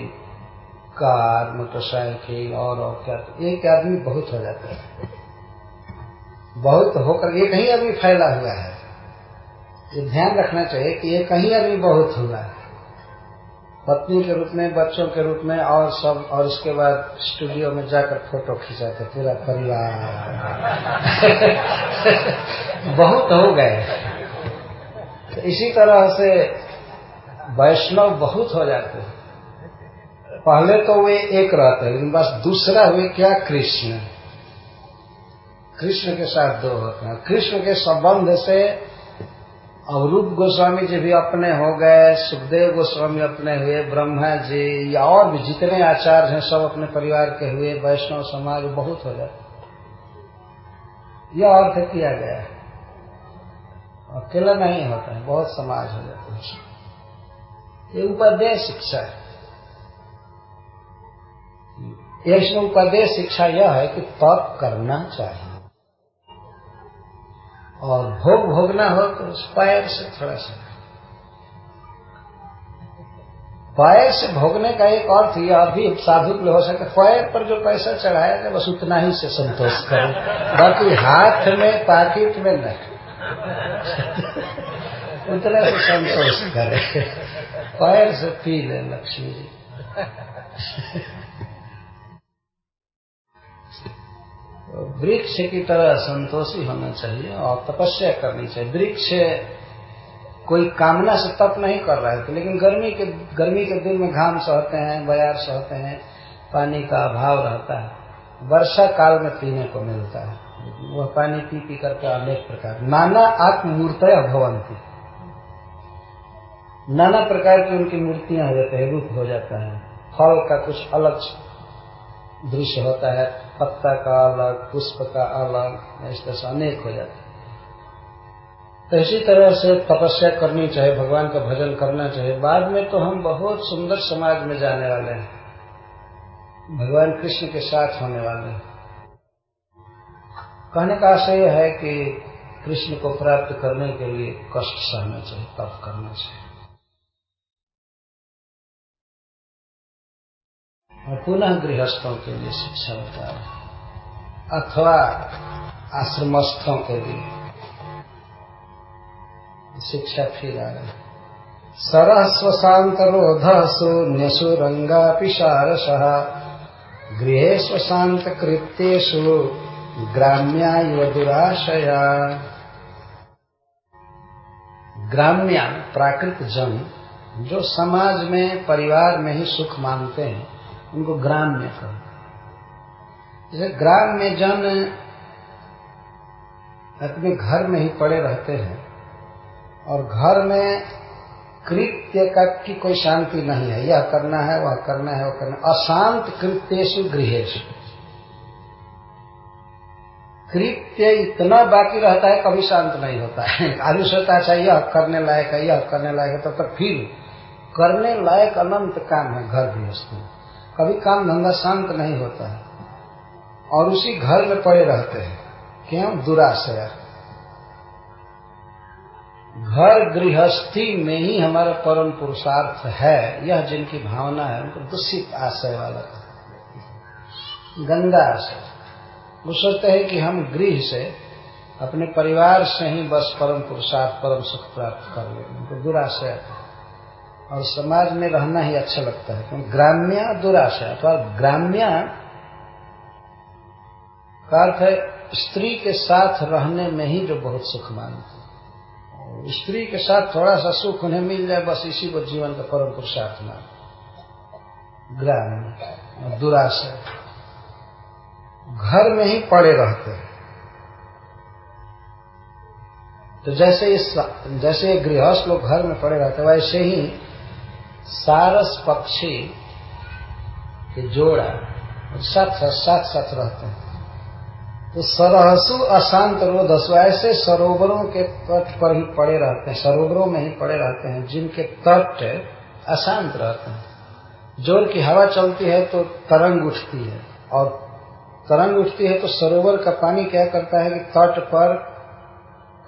कार, मोटरसाइकिल और और क्या तो एक आदमी बहुत हो जाता है। बहुत होकर एक ही आदमी फैला हुआ है। ये ध्यान रखना चाहिए कि ये कहीं आदमी बहुत हुआ है। पत्नी के रूप में, बच्चों के रूप में और सब, और उसके बाद स्टूडियो में जाकर फ़ोटो खिंचाते, पूरा परिवार। (laughs) बहुत हो गए। तो इसी तरह से वैष्णव बहुत हो जाते हैं। पहले तो वे एक रहते हैं, लेकिन बस दूसरा हुए क्या कृष्ण। कृष्ण के साथ दो होते हैं। कृष्ण के संबंध से अब रूप गोस्वामी जी भी अपने हो गए, सुखदेव गोस्वामी अपने हुए, ब्रह्मा जी या और भी जितने आचार्य हैं, सब अपने परिवार के हुए, वैष्णव समाज बहुत हो जाते यह अर्थ किया गया है। अकेला नहीं होता है, बहुत समाज हो जाता है ये उपादेय शिक्षा है। इसमें उपादेय शिक्षा यह है कि तप करना चाहिए। और भोग भोगना हो तो उस पैर से थोड़ा सा। पैर से भोगने का एक अर्थ यह अभी साधु के हो सके पैर पर जो पैसा चढ़ाया जाए बस उतना ही से संतोष करें। बाकी हाथ में, पाकिट में नहीं। उतना से संतोष करे। पैर से पी ले लक्ष्मी जी। वृक्ष की तरह संतोषी होना चाहिए और तपस्या करनी चाहिए। वृक्ष कोई कामना से तप नहीं कर रहे थे लेकिन गर्मी के गर्मी के दिन में घाम सहते हैं, बयार सहते हैं, पानी का अभाव रहता है। वर्षा काल में पीने को मिलता है। वह पानी पी पी करके अनेक प्रकार। नाना आत्ममूर्त भवंती। नाना प्रकार की उनकी मूर्तियाँ हो जाते हैं, रूप हो जाता है। फल का कुछ अलग दृश्य होता है। पत्ता का अलग, पुष्प का अलग इस तरह से अनेक हो जाते तो इसी तरह से तपस्या करनी चाहिए भगवान का भजन करना चाहिए बाद में तो हम बहुत सुंदर समाज में जाने वाले हैं। भगवान कृष्ण के साथ होने वाले हैं। कहने का आशय यह है कि कृष्ण को प्राप्त करने के लिए कष्ट सहना चाहिए, तप करना चाहिए। और पुनः गृहस्थों के लिए शिक्षा बता रहे अथवा आश्रमस्थों के लिए शिक्षा फिर आ रही सरह स्वशांत रोध शून्यसु रंगा पिशारस गृह स्वशांत कृत्यु ग्राम्या युव दुराशया। ग्राम्या प्राकृत जन, जो समाज में, परिवार में ही सुख मानते हैं उनको ग्राम्य कहते जैसे ग्राम में जन अपने घर में ही पड़े रहते हैं और घर में कृत्य का की कोई शांति नहीं है। यह करना है, वह करना है, वह करना अशांत कृत्येशु गृहेशु कृत्य इतना बाकी रहता है, कभी शांत नहीं होता है। आदमी सोचता है यह करने लायक है, यह करने लायक है तो तक फिर करने लायक अनंत काम है घर गृहस्थ में। कभी काम धंधा शांत नहीं होता है। और उसी घर में पड़े रहते हैं। क्यों? दुराशय। घर गृहस्थी में ही हमारा परम पुरुषार्थ है। यह जिनकी भावना है, उनको दूषित आशय वाला गंदा आशय। वो सोचते हैं कि हम गृह से अपने परिवार से ही बस परम पुरुषार्थ, परम सुख प्राप्त कर ले। उनको दुराशय और समाज में रहना ही अच्छा लगता है, क्योंकि ग्राम्य दुराशय अथवा ग्राम्य का अर्थ है, स्त्री के साथ रहने में ही जो बहुत सुख मानते स्त्री के साथ थोड़ा सा सुख उन्हें मिल जाए, बस इसी को जीवन का परम पुरुषार्थ मान ग्राम दुराशय घर में ही पड़े रहते हैं। तो जैसे इस, जैसे गृहस्थ लोग घर में पड़े रहते वैसे ही सारस पक्षी के जोड़ा साथ साथ साथ रहते हैं। तो सरहसु अशांत रोधसु ऐसे सरोवरों के तट पर ही पड़े रहते हैं, सरोवरों में ही पड़े रहते हैं, जिनके तट अशांत रहते हैं। ज़ोर की हवा चलती है तो तरंग उठती है, और तरंग उठती है तो सरोवर का पानी क्या करता है कि तट पर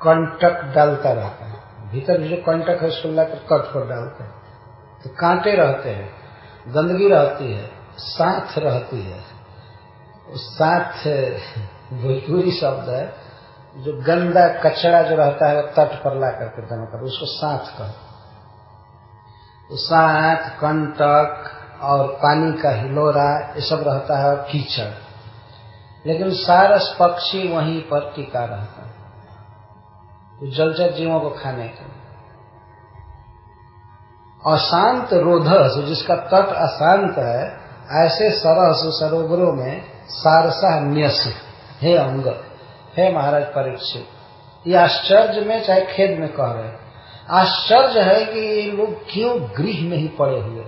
कंटक डालता रहता है। भीतर भी जो कंटक है उसको लाकर तट पर डालते हैं। तो कांटे रहते हैं, गंदगी रहती है, साथ रहती है। साथ भोजपुरी शब्द है, जो गंदा कचरा जो रहता है, वो तट पर ला करके जमा कर, उसको साथ कर तो साथ, कंटक और पानी का हिलोरा, ये सब रहता है कीचड़। लेकिन सारस पक्षी वहीं पर टिका रहता है। तो जलचर जीवों को खाने के अशांत रोधस, जिसका तट अशांत है, ऐसे सरस सरोवरों में सारसा न्यस। हे अंग, हे महाराज परीक्षित, ये आश्चर्य में चाहे खेद में कह रहे आश्चर्य है कि ये लोग क्यों गृह में ही पड़े हुए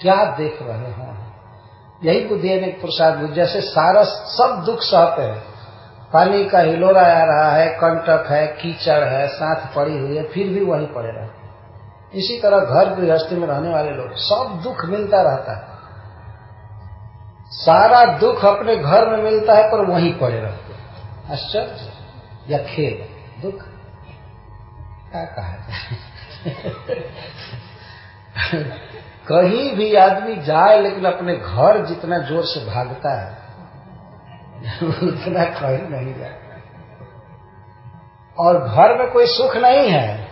क्या देख रहे हैं? यही बुद्धि ने प्रसाद जैसे सारस सब दुख सहते हैं। पानी का हिलोरा आ रहा है, कंटक है, कीचड़ है, साथ पड़ी हुई है, फिर भी वहीं पड़े रहते इसी तरह घर गृहस्थी में रहने वाले लोग, सब दुख मिलता रहता है। सारा दुख अपने घर में मिलता है, पर वहीं पड़े रहते आश्चर्य या खेल? दुख। क्या कहा (laughs) कहीं भी आदमी जाए, लेकिन अपने घर जितना ज़ोर से भागता है, उतना कहीं नहीं जाता। और घर में कोई सुख नहीं है।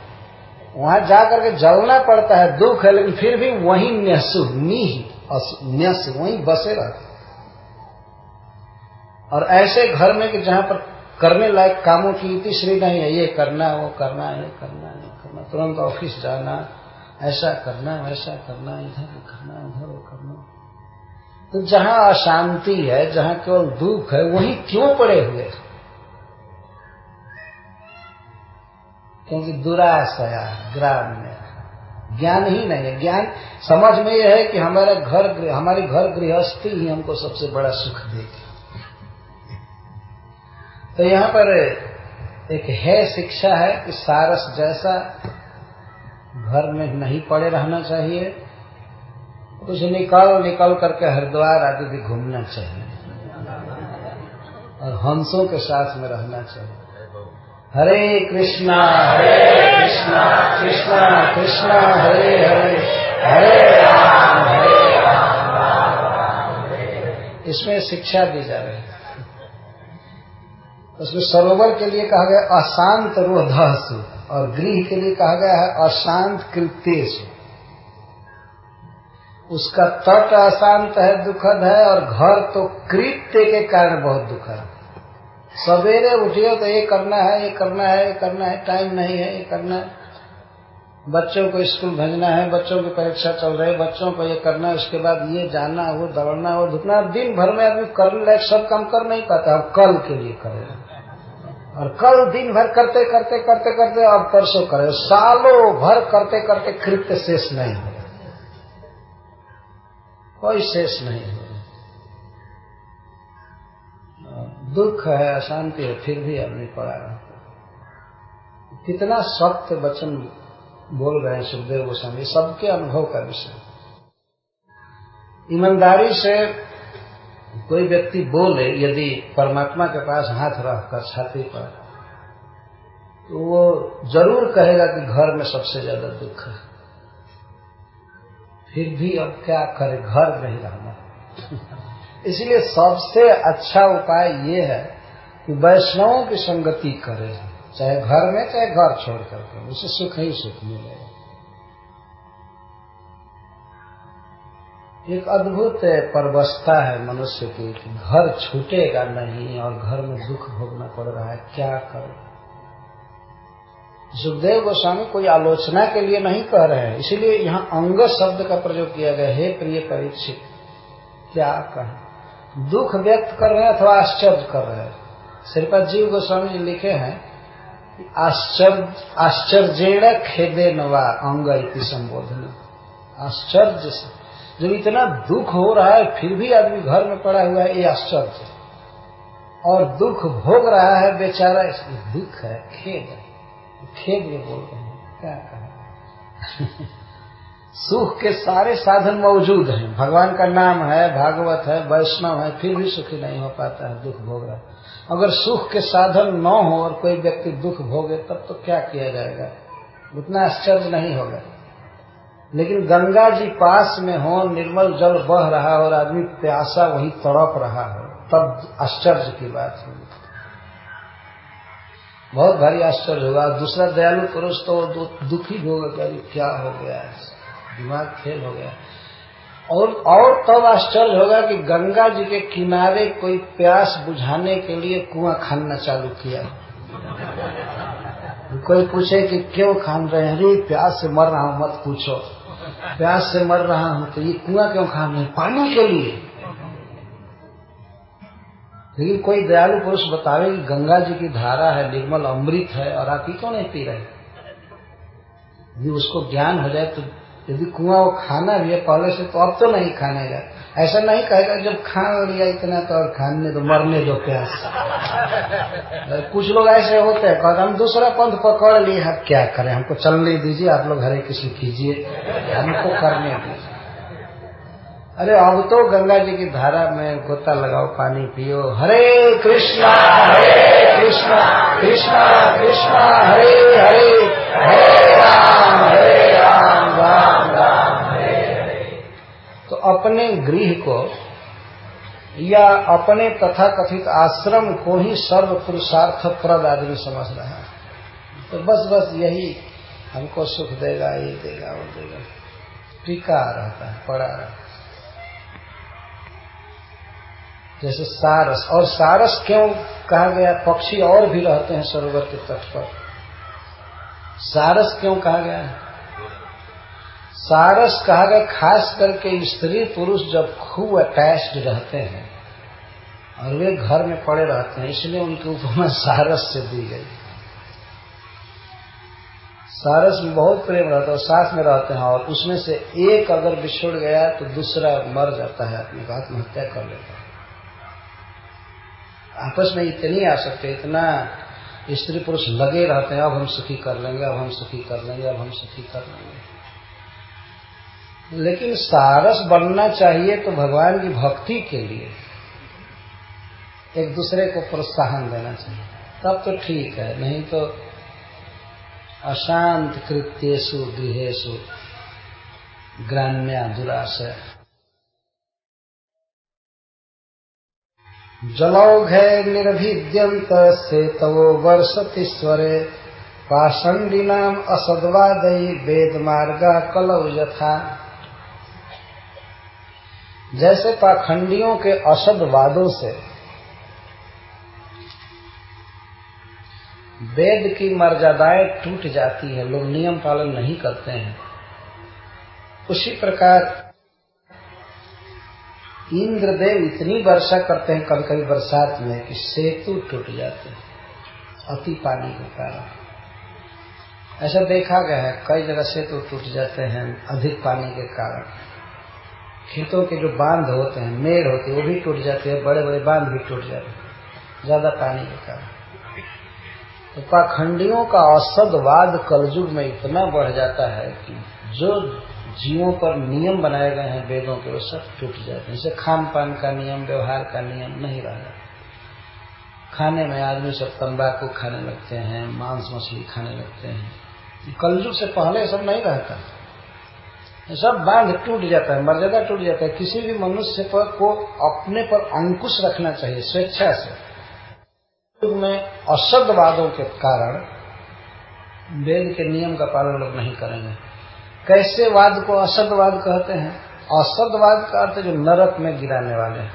वहाँ जाकर के जलना पड़ता है, दुख है, लेकिन फिर भी वही न्यसु न्यस, वही बसे रहते और ऐसे घर में कि जहाँ पर करने लायक कामों की इतनी श्री नहीं है, ये करना वो करना ये करना ये करना तुरंत ऑफ़िस जाना, ऐसा करना वैसा करना इधर करना उधर वो करना तो जहाँ अशांति है, जहाँ केवल दुख है, वही क्यों पड़े हुए क्योंकि दुराशया ग्राम में ज्ञान ही नहीं है। ज्ञान, समझ में यह है कि हमारा घर हमारी घर गृहस्थी ही हमको सबसे बड़ा सुख देगी तो यहाँ पर एक है शिक्षा है कि सारस जैसा घर में नहीं पड़े रहना चाहिए। कुछ निकल निकल करके हरिद्वार आदि भी घूमना चाहिए। और हंसों के साथ में रहना चाहिए। हरे कृष्णा हरे कृष्णा कृष्णा कृष्णा, हरे हरे हरे राम हरे राम इसमें शिक्षा दी जा रही है। उसमें सरोवर के लिए कहा गया अशांत रोधसु और गृह के लिए कहा गया है अशांत कृत्यसु उसका तट अशांत है, दुखद है और घर तो कृत्य के कारण बहुत दुखद सवेरे उठियो तो ये करना है, ये करना है, ये करना है टाइम नहीं है, ये करना है। बच्चों को स्कूल भेजना है, बच्चों की परीक्षा चल रही है, बच्चों को ये करना है, उसके बाद ये जाना, वो दौड़ना, वो धुपना दिन भर में आदमी करने लायक सब काम कर नहीं पाता, अब कल के लिए करे। और कल दिन भर करते करते करते करते, अब परसों करे। सालों भर करते करते कृत्य शेष नहीं कोई शेष नहीं हो दुख है, अशांति है, फिर भी आदमी पड़ा रहा कितना सत्य वचन बोल रहे हैं सुखदेव गोस्वामी, सबके अनुभव का विषय। ईमानदारी से कोई व्यक्ति बोले, यदि परमात्मा के पास हाथ रखकर छाती पर तो वो ज़रूर कहेगा कि घर में सबसे ज़्यादा दुख है। फिर भी अब क्या करे, घर नहीं रहना इसलिए सबसे अच्छा उपाय ये है कि वैष्णवों की संगति करे, चाहे घर में, चाहे घर छोड़ करके उसे सुख ही सुख मिलेगा एक अद्भुत परवस्था है मनुष्य की कि घर छूटेगा नहीं और घर में दुख भोगना पड़ रहा है, क्या करें? सुखदेव गोस्वामी कोई आलोचना के लिए नहीं कह रहे हैं, इसीलिए यहाँ अंग शब्द का प्रयोग किया गया हे प्रिय परीक्षित, क्या कहें? दुख व्यक्त कर रहे हैं अथवा आश्चर्य कर रहे हैं। श्रीपद जीव गोस्वामी जी लिखे हैं आश्चर्य आश्चर्य खेदे नवा अंग इति संबोधन। आश्चर्य से। जब इतना दुख हो रहा है, फिर भी आदमी घर में पड़ा हुआ है, ये आश्चर्य। और दुख भोग रहा है, बेचारा इसमें दुख है, खेद खेद में बोल रहे हैं, क्या कहा? (laughs) सुख के सारे साधन मौजूद हैं। भगवान का नाम है, भागवत है, वैष्णव है, फिर भी सुखी नहीं हो पाता है, दुख भोग रहा है। अगर सुख के साधन न हो और कोई व्यक्ति दुख भोगे, तब तो क्या किया जाएगा? उतना आश्चर्य नहीं होगा। लेकिन गंगा जी पास में हो, निर्मल जल बह रहा हो और आदमी प्यासा वही तड़प रहा हो, तब आश्चर्य की बात होगी बहुत भारी आश्चर्य होगा। दूसरा दयालु पुरुष तो दुखी होगा क्या हो गया? दिमाग फेल हो गया। और और तब तो आश्चर्य होगा कि गंगा जी के किनारे कोई प्यास बुझाने के लिए कुआँ खानना चालू किया। कोई पूछे कि क्यों खान रहे हैं? अरे, प्यास से मर रहा हूँ, मत पूछो। प्यास से मर रहा हूँ तो ये कुआँ क्यों खान रहे पानी के लिए। लेकिन कोई दयालु पुरुष बतावे कि गंगा जी की धारा है, निर्मल अमृत है और आप ही क्यों नहीं पी रहे? उसको ज्ञान हो जाए तो यदि कुआ वो खाना भी है, पहले से तो अब तो नहीं खाने का ऐसा नहीं कहेगा, जब खान लिया इतना तो और खाने तो मरने दो प्यास। कुछ लोग ऐसे होते हैं, कहते हम दूसरा पंथ पकड़ लिए हम क्या करें? हमको चलने दीजिए, आप लोग हरे कृष्ण कीजिए, हमको करने दीजिए। अरे, अब तो गंगा जी की धारा में गोता लगाओ, पानी पियो, हरे कृष्णा हरे कृष्णा कृष्णा कृष्णा, हरे हरे हरे अपने गृह को या अपने तथा कथित आश्रम को ही सर्व पुरुषार्थ प्रद आदमी समझ रहा है। तो बस बस यही हमको सुख देगा, ये देगा, वो देगा। टीका रहता है पड़ा रहता है। जैसे सारस, और सारस क्यों कहा गया? पक्षी और भी रहते हैं सरोवर के तट पर। सारस क्यों कहा गया? सारस कहा गया, खास करके स्त्री पुरुष जब खूब अटैच्ड रहते हैं, और वे घर में पड़े रहते हैं, इसलिए उनकी उपमा सारस से दी गई। सारस में बहुत प्रेम रहता है साथ में रहते हैं, और उसमें से एक अगर बिछुड़ गया तो दूसरा मर जाता है, अपनी आत्महत्या कर लेता है। आपस में इतनी आ सकते इतना स्त्री पुरुष लगे रहते हैं, अब हम सुखी कर लेंगे, अब हम सुखी कर लेंगे, अब हम सुखी कर लेंगे। लेकिन सारस बनना चाहिए तो भगवान की भक्ति के लिए एक दूसरे को प्रोत्साहन देना चाहिए। तब तो ठीक है, नहीं तो अशांत कृत्यु गृहेशु ग्राम्या दुराशय। जलौघे निर्भिद्यंत से तवो वर्षतीश्वरे पाषंडिनाम असदवादयी वेद मार्गा कलौ यथा। जैसे पाखंडियों के असद वादों से। वेद की मर्यादाएँ टूट जाती है, लोग नियम पालन नहीं करते हैं। उसी प्रकार इंद्रदेव इतनी वर्षा करते हैं कभी कभी बरसात में कि सेतु टूट जाते हैं, अति पानी के कारण। ऐसा देखा गया है, कई जगह सेतु टूट जाते हैं, अधिक पानी के कारण। खेतों के जो बाँध होते हैं, मेड़ होते हैं, वो भी टूट जाते हैं बड़े बड़े बाँध भी टूट जाते हैं। ज़्यादा पानी के कारण। तो पाखंडियों का औसदवाद कलयुग में इतना बढ़ जाता है कि जो जीवों पर नियम बनाए गए हैं वेदों के, वो सब टूट जाते हैं। जैसे खान पान का नियम, व्यवहार का नियम नहीं रह जाता खाने में आदमी सब तंबाकू खाने लगते हैं मांस मछली खाने लगते हैं। कलयुग से पहले सब नहीं रहता। सब बाँध टूट जाता है, मर्यादा टूट जाता है। किसी भी मनुष्य पर को अपने पर अंकुश रखना चाहिए, स्वेच्छा से। युग में असदवादों के कारण वेद के नियम का पालन लोग नहीं करेंगे। कैसे वाद को असदवाद कहते हैं? असदवाद का अर्थ जो नरक में गिराने वाले हैं।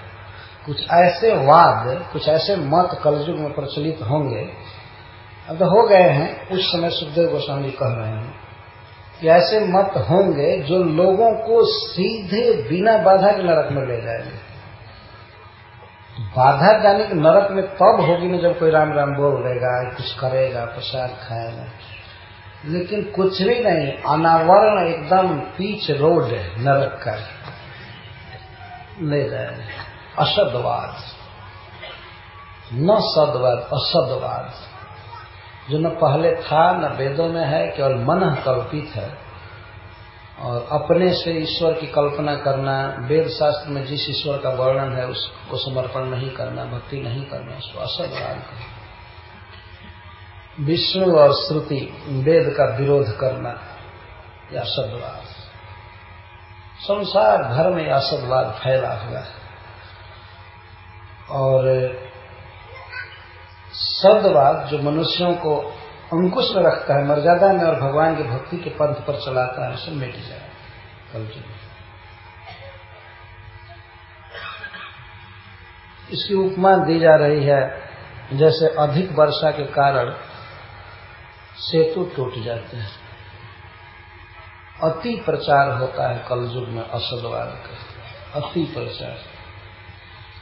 कुछ ऐसे वाद, कुछ ऐसे मत कलयुग में प्रचलित होंगे। अब तो हो गए हैं, उस समय सुखदेव गोस्वामी कह रहे हैं ऐसे मत होंगे जो लोगों को सीधे बिना बाधा के नरक में ले जाएँगे बाधा जाने के नरक में तब होगी ना जब कोई राम राम बोल देगा कुछ करेगा, प्रसाद खाएगा। लेकिन कुछ भी नहीं, अनावरण एकदम पीच रोड है नरक का। ले जाएगा असदवाद। न सदवाद, असदवाद। जो न पहले था, न वेदों में है, केवल मन कल्पित है। और अपने से ईश्वर की कल्पना करना वेद शास्त्र में जिस ईश्वर का वर्णन है, उसको समर्पण नहीं करना, भक्ति नहीं करना, उसको असदवाद कर विष्णु और श्रुति, वेद का विरोध करना, या असदवाद संसार भर में असदवाद फैला हुआ है। और सदवाद जो मनुष्यों को अंकुश में रखता है, मर्यादा में और भगवान की भक्ति के पंथ पर चलाता है, उसे मिट जाए। कल इसकी उपमा दी जा रही है, जैसे अधिक वर्षा के कारण सेतु टूट जाते हैं। अति प्रचार होता है कलयुग में असदवाद का। अति प्रचार।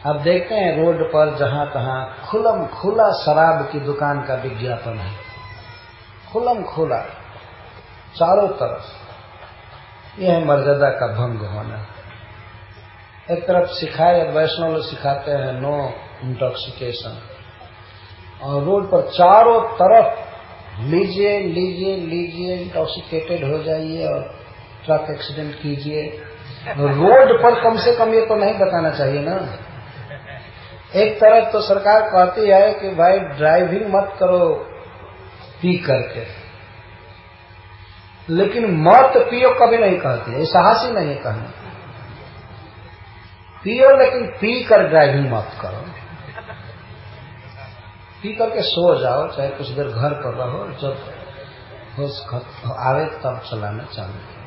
आप देखते हैं रोड पर जहाँ तहां खुलम खुला शराब की दुकान का विज्ञापन है। खुलम खुला, चारों तरफ़ यह है मर्यादा का भंग होना। एक तरफ़ सिखाए वैष्णव लोग सिखाते हैं नो इंटॉक्सिकेशन और रोड पर चारों तरफ़ लीजिए लीजिए लीजिए इंटॉक्सिकेटेड हो जाइए और ट्रक एक्सीडेंट कीजिए। रोड पर कम से कम ये तो नहीं बताना चाहिए ना। एक तरफ़ तो सरकार कहती है कि भाई ड्राइविंग मत करो, पी करके। लेकिन मत पियो कभी नहीं कहती है साहस ही नहीं कहना। पियो लेकिन पी कर ड्राइविंग मत करो। पी करके सो जाओ, चाहे कुछ देर घर पर रहो, जब होश आवे तब चलाना चालू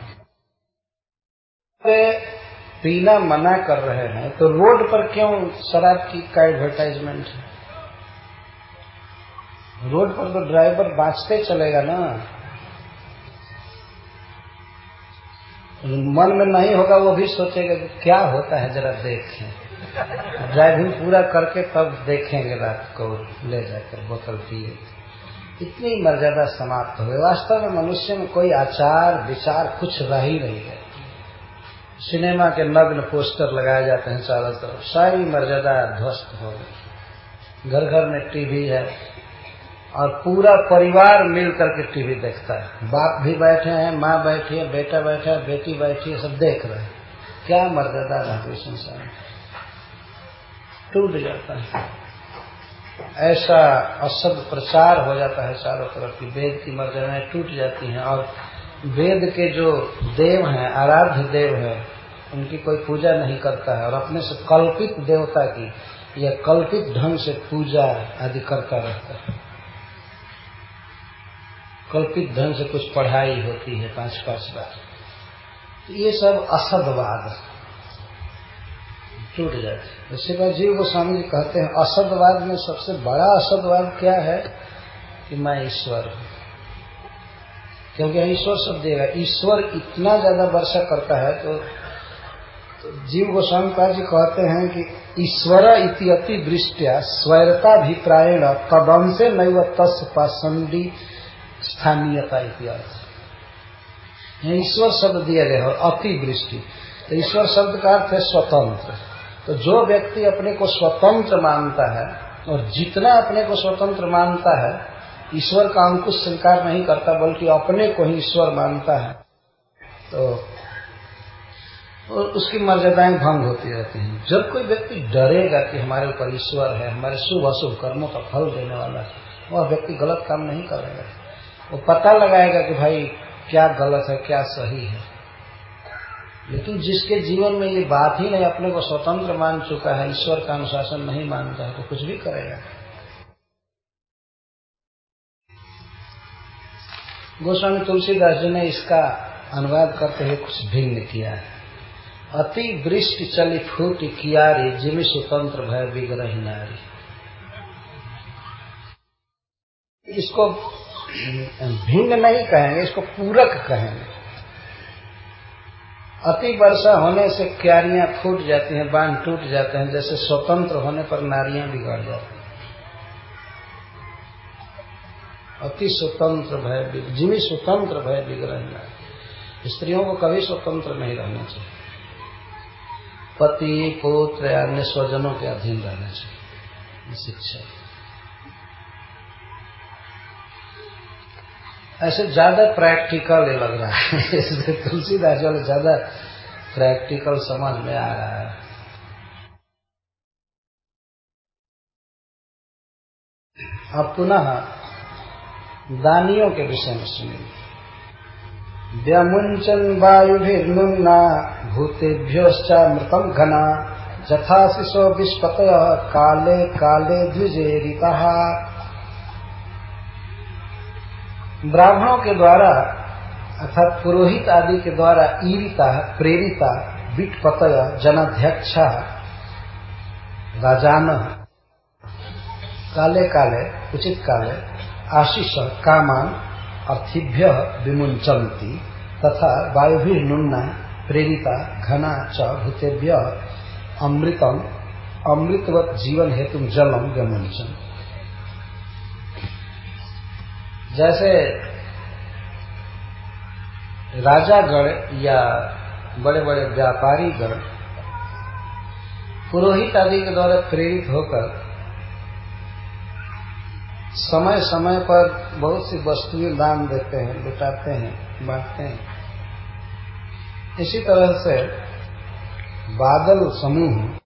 पीना मना कर रहे हैं तो रोड पर क्यों शराब की का एडवर्टाइजमेंट है? रोड पर तो ड्राइवर बाँचते चलेगा ना। मन में नहीं होगा, वो भी सोचेगा कि क्या होता है, जरा देखें। ड्राइविंग पूरा करके तब देखेंगे रात को, ले जाकर बोतल पिए। इतनी मर्यादा समाप्त हो गई। वास्तव में मनुष्य में कोई आचार विचार कुछ रह ही नहीं है सिनेमा के नग्न पोस्टर लगाए जाते हैं चारों तरफ़। सारी मर्यादा ध्वस्त हो गई। घर घर में टीवी है और पूरा परिवार मिल करके टीवी देखता है। बाप भी बैठे हैं, माँ बैठी है, बेटा बैठा है, बेटी बैठी है, सब देख रहे हैं। क्या मर्यादा रह संसार टूट जाता है। ऐसा असद प्रचार हो जाता है चारों तरफ़ की। वेद की मर्यादाएँ टूट जाती हैं और वेद के जो देव हैं, आराध्य देव हैं, उनकी कोई पूजा नहीं करता है। और अपने से कल्पित देवता की, या कल्पित ढंग से पूजा आदि करता रहता है। कल्पित ढंग से कुछ पढ़ाई होती है पाँच पाँच बार। तो ये सब असदवाद टूट जाती इसके बाद जीव गोस्वामी जी कहते हैं, असदवाद में सबसे बड़ा असदवाद क्या है? कि मैं ईश्वर हूँ। क्योंकि ईश्वर शब्द देगा ईश्वर इतना ज़्यादा वर्षा करता है तो, तो जीव गोस्वामी पाद जी कहते हैं कि ईश्वर इति अति वृष्टिया स्वैरताभिप्रायण तदंसे नैव तस् पाषंडी स्थानीयता इतिहास ईश्वर शब्द दिया गया है अति वृष्टि तो ईश्वर शब्द का अर्थ है स्वतंत्र। तो जो व्यक्ति अपने को स्वतंत्र मानता है और जितना अपने को स्वतंत्र मानता है ईश्वर का अंकुश स्वीकार नहीं करता, बल्कि अपने को ही ईश्वर मानता है। तो और उसकी मर्यादाएँ भंग होती रहती हैं। जब कोई व्यक्ति डरेगा कि हमारे ऊपर ईश्वर है, हमारे शुभ अशुभ कर्मों का फल देने वाला है, वह व्यक्ति गलत काम नहीं करेगा। वो पता लगाएगा कि भाई, क्या गलत है, क्या सही है। लेकिन जिसके जीवन में ये बात ही नहीं, अपने को स्वतंत्र मान चुका है, ईश्वर का अनुशासन नहीं मानता है तो कुछ भी करेगा। गोस्वामी तुलसीदास जी ने इसका अनुवाद करते हुए कुछ भिन्न किया है। अति वृष्टि चली फूट कियारी, जिमि स्वतंत्र भय विग्रह नारी। इसको भिन्न नहीं कहेंगे, इसको पूरक कहेंगे। अति वर्षा होने से क्यारियाँ फूट जाती हैं, बाँध टूट जाते हैं, जैसे स्वतंत्र होने पर नारियाँ बिगड़ जाती हैं। अति स्वतंत्र भय जिमी स्वतंत्र भय बिगड़ स्त्रियों को कभी स्वतंत्र नहीं रहना चाहिए। पति, पुत्र या अन्य स्वजनों के अधीन रहना चाहिए। शिक्षा ऐसे ज़्यादा प्रैक्टिकल लग रहा है। (laughs) तुलसीदास वाले ज़्यादा प्रैक्टिकल समझ में आ रहा है। अब पुनः दानियों के विषय में सुनिए। व्यमुंचन वायुभिर्नुन्ना भूतेभ्योश्चामृतम घना जथा शिशो विस्पत काले काले द्विजेरिता ब्राह्मणों के द्वारा, अर्थात पुरोहित आदि के द्वारा ईरिता, प्रेरिता, विटपतय, जनाध्यक्ष, राजान। काले काले, उचित काले आशीष कामान अर्थिभ्य विमुंचती तथा वायु नुन्ना प्रेरिता घना च भूतेभ्य अमृतम अमृतवत जीवन हेतु जलम व्यमुंचन जैसे राजागण या बड़े बड़े व्यापारी गण पुरोहित आदि के द्वारा प्रेरित होकर समय समय पर बहुत सी वस्तुएँ दान देते हैं लुटाते हैं, बांटते हैं। इसी तरह से बादल समूह